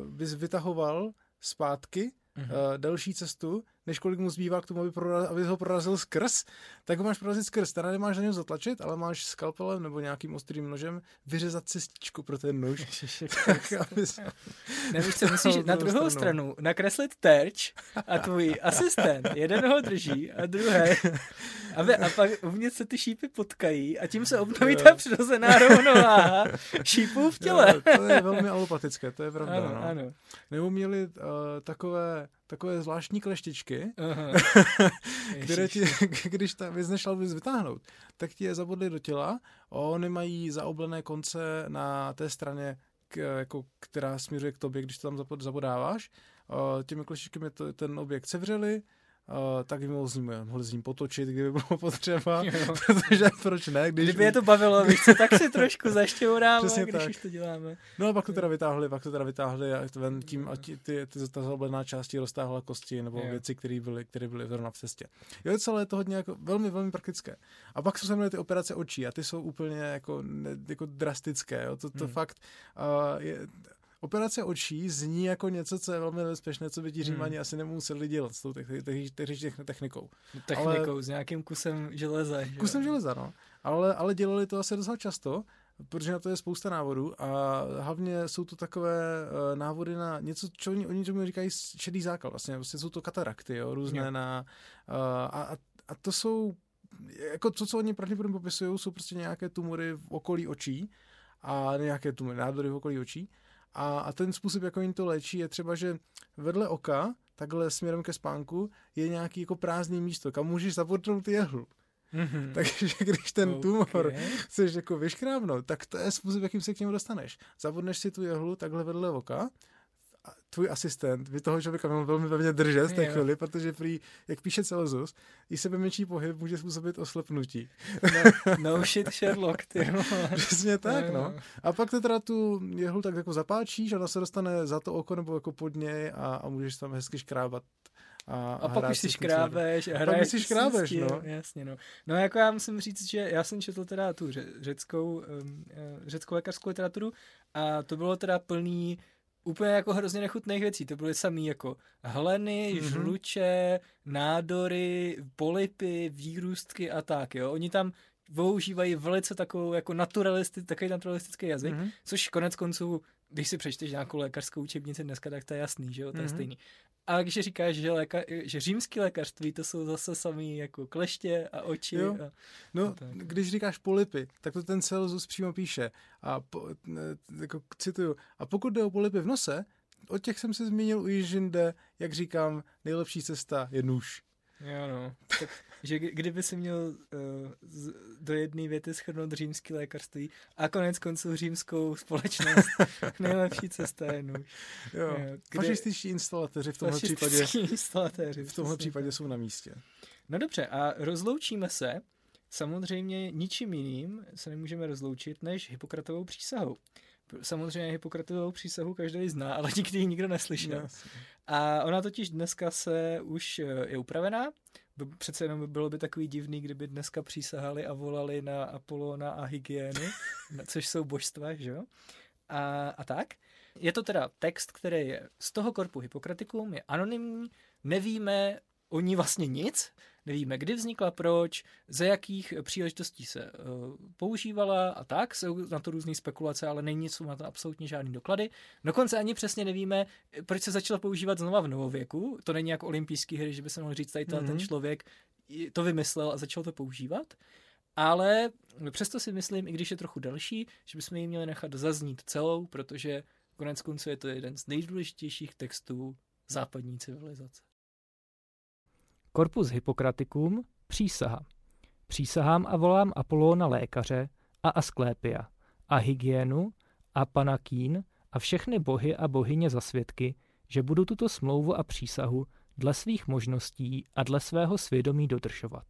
[SPEAKER 2] uh, bys vytahoval zpátky
[SPEAKER 1] Mhm.
[SPEAKER 2] uh, delší cestu, než kolik mu zbývá k tomu, aby, proraz, aby ho prorazil skrz, tak ho máš prorazit skrz. Teda nemáš na něm zatlačit, ale máš skalpelem nebo nějakým ostrým nožem vyřezat cestičku pro ten nůž. tak, aby se...
[SPEAKER 1] Nevíš, co musíš na druhou stranu nakreslit terč a tvůj asistent, jeden ho drží a druhý. Aby, a pak uvnitř se ty šípy potkají a tím se obnoví ta přirozená rovnováha šípů v těle.
[SPEAKER 2] Jo, to je velmi alopatické, to je pravda.
[SPEAKER 1] Ano,
[SPEAKER 2] no.
[SPEAKER 1] ano.
[SPEAKER 2] Nebo měli uh, takové, takové zvláštní kleštičky, které ti, když ta věc nešla bys vytáhnout, tak ti je zabodly do těla a oni mají zaoblené konce na té straně, k, jako, která směřuje k tobě, když to tam zapod, zabodáváš. Uh, těmi kleštičkami to, ten objekt sevřeli, Uh, tak by mohl s ním, mohl s ním potočit, kdyby bylo potřeba,
[SPEAKER 1] Jo.
[SPEAKER 2] protože proč ne, když...
[SPEAKER 1] Kdyby je to bavilo, víš co, tak si trošku zašťouráme, když
[SPEAKER 2] tak.
[SPEAKER 1] už to děláme.
[SPEAKER 2] No a pak to teda vytáhli, pak to teda vytáhli a ven tím a ti, ty, ty, ta zaoblená části roztáhla kosti nebo
[SPEAKER 1] Jo.
[SPEAKER 2] věci, které byly, které byly zrovna v cestě. Jo, celé je to hodně jako velmi, velmi praktické. A pak jsou se ty operace očí a ty jsou úplně jako, ne, jako drastické. Jo. To, to
[SPEAKER 1] Hmm.
[SPEAKER 2] fakt uh, je, Operace očí zní jako něco, co je velmi nebezpečné, co by ti
[SPEAKER 1] Hmm.
[SPEAKER 2] římani asi nemuseli dělat s tou techni- techni- techni- technikou.
[SPEAKER 1] Technikou, ale... s nějakým kusem železa. Že?
[SPEAKER 2] Kusem
[SPEAKER 1] jo?
[SPEAKER 2] železa, no. Ale, ale dělali to asi docela často, protože na to je spousta návodů a hlavně jsou to takové uh, návody na něco, čo oni, oni tomu říkají šedý zákal, vlastně, vlastně jsou to katarakty, jo, různé
[SPEAKER 1] Jo.
[SPEAKER 2] na, uh, a, a, a to jsou, jako to, co oni pravděpodobně popisují, jsou prostě nějaké tumory v okolí očí a nějaké tumory, nádory v okolí očí a, a ten způsob, jak oni to léčí, je třeba, že vedle oka, takhle směrem ke spánku, je nějaký jako prázdný místo, kam můžeš zapotnout jehlu.
[SPEAKER 1] Mhm.
[SPEAKER 2] Takže když ten
[SPEAKER 1] Ok.
[SPEAKER 2] tumor chceš jako vyškrábnout, tak to je způsob, jakým se k němu dostaneš. Zabodneš si tu jehlu takhle vedle oka, tvůj asistent by toho člověka měl velmi pevně držet v té chvíli, protože prý, jak píše Celsus, i sebe menší pohyb může způsobit oslepnutí.
[SPEAKER 1] No, no shit Sherlock, ty.
[SPEAKER 2] Přesně tak, no. A pak to teda tu jehlu tak jako zapáčíš a ona se dostane za to oko nebo jako pod něj a, a můžeš tam hezky škrábat. A,
[SPEAKER 1] A pak
[SPEAKER 2] hrát
[SPEAKER 1] už si škrábeš a
[SPEAKER 2] pak
[SPEAKER 1] hraješ
[SPEAKER 2] už si škrábeš, no.
[SPEAKER 1] Jasně, no. No jako já musím říct, že já jsem četl teda tu ře- řeckou, um, eh, řeckou lékařskou literaturu a to bylo teda plný
[SPEAKER 3] úplně jako hrozně nechutných věcí. To byly samý jako hleny, mm-hmm. žluče, nádory, polipy, výrůstky a tak, jo. Oni tam používají velice takovou jako naturalisti, takový naturalistický jazyk, mm-hmm. což konec konců, když si přečteš nějakou lékařskou učebnici dneska, tak to je jasný, že jo, to mm-hmm. je mhm. stejný. A když říkáš, že, léka, že římský lékařství to jsou zase samý jako kleště a oči. Jo. A,
[SPEAKER 2] no, a tak. když říkáš polipy, tak to ten Celsus přímo píše. A po, jako cituju, a pokud jde o polipy v nose, o těch jsem se zmínil už jinde, jak říkám, nejlepší cesta je nůž.
[SPEAKER 3] Jo, no. Tak, že kdyby si měl uh, z, do jedné věty schrnout římský lékařství a konec konců římskou společnost, nejlepší cesta je nůž.
[SPEAKER 2] Jo. jo kde... Fašističtí instalatéři v tomhle případě, instalatéři, v tomhle případě jsou na místě.
[SPEAKER 3] No dobře, a rozloučíme se. Samozřejmě ničím jiným se nemůžeme rozloučit než Hippokratovou přísahou. Samozřejmě Hippokratovou přísahu každý zná, ale nikdy ji nikdo neslyšel. Yes. A ona totiž dneska se už eh, je upravená. Přece jenom bylo by takový divný, kdyby dneska přísahali a volali na Apolona a hygienu, což jsou božstva, že jo? A, a tak. Je to teda text, který je z toho korpu Hippokratikum, je anonymní, nevíme o ní vlastně nic, nevíme, kdy vznikla, proč, ze jakých příležitostí se uh, používala a tak. Jsou na to různé spekulace, ale není jsou na to absolutně žádný doklady. Dokonce ani přesně nevíme, proč se začala používat znova v novověku. To není jako olympijský hry, že by se mohl říct, tady mm-hmm. ten mhm. člověk to vymyslel a začal to používat. Ale přesto si myslím, i když je trochu další, že bychom ji měli nechat zaznít celou, protože konec konců je to jeden z nejdůležitějších textů západní civilizace.
[SPEAKER 1] Korpus Hippokraticum, přísaha. Přísahám a volám Apolóna lékaře a Asklépia a hygienu a Panakín a všechny bohy a bohyně za svědky, že budu tuto smlouvu a přísahu dle svých možností a dle svého svědomí dodržovat.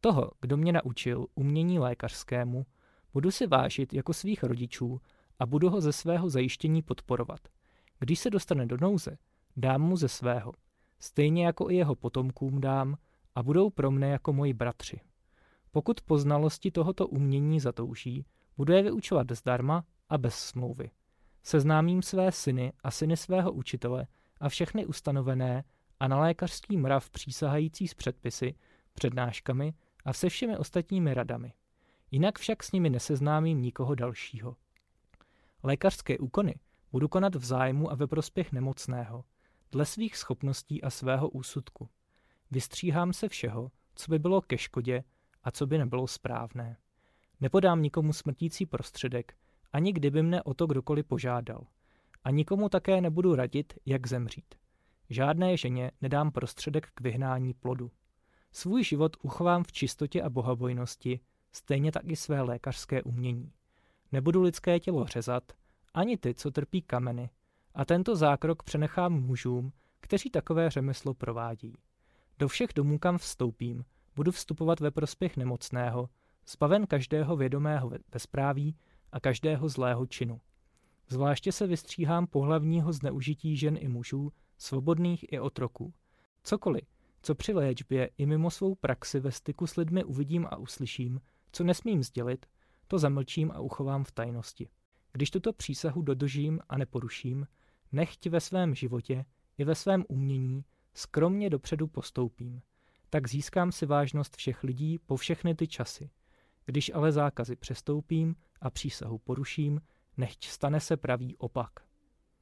[SPEAKER 1] Toho, kdo mě naučil umění lékařskému, budu si vážit jako svých rodičů a budu ho ze svého zajištění podporovat. Když se dostane do nouze, dám mu ze svého stejně jako i jeho potomkům dám a budou pro mne jako moji bratři. Pokud po znalosti tohoto umění zatouží, budu je vyučovat zdarma a bez smlouvy. Seznámím své syny a syny svého učitele a všechny ustanovené a na lékařský mrav přísahající s předpisy, přednáškami a se všemi ostatními radami. Jinak však s nimi neseznámím nikoho dalšího. Lékařské úkony budu konat v zájmu a ve prospěch nemocného, dle svých schopností a svého úsudku. Vystříhám se všeho, co by bylo ke škodě a co by nebylo správné. Nepodám nikomu smrtící prostředek, ani kdyby mne o to kdokoliv požádal. A nikomu také nebudu radit, jak zemřít. Žádné ženě nedám prostředek k vyhnání plodu. Svůj život uchovám v čistotě a bohabojnosti, stejně tak i své lékařské umění. Nebudu lidské tělo řezat, ani ty, co trpí kameny, a tento zákrok přenechám mužům, kteří takové řemeslo provádí. Do všech domů, kam vstoupím, budu vstupovat ve prospěch nemocného, zbaven každého vědomého bezpráví a každého zlého činu. Zvláště se vystříhám pohlavního zneužití žen i mužů, svobodných i otroků. Cokoliv, co při léčbě i mimo svou praxi ve styku s lidmi uvidím a uslyším, co nesmím sdělit, to zamlčím a uchovám v tajnosti. Když tuto přísahu dodržím a neporuším, nechť ve svém životě i ve svém umění skromně dopředu postoupím. Tak získám si vážnost všech lidí po všechny ty časy. Když ale zákazy přestoupím a přísahu poruším, nechť stane se pravý opak.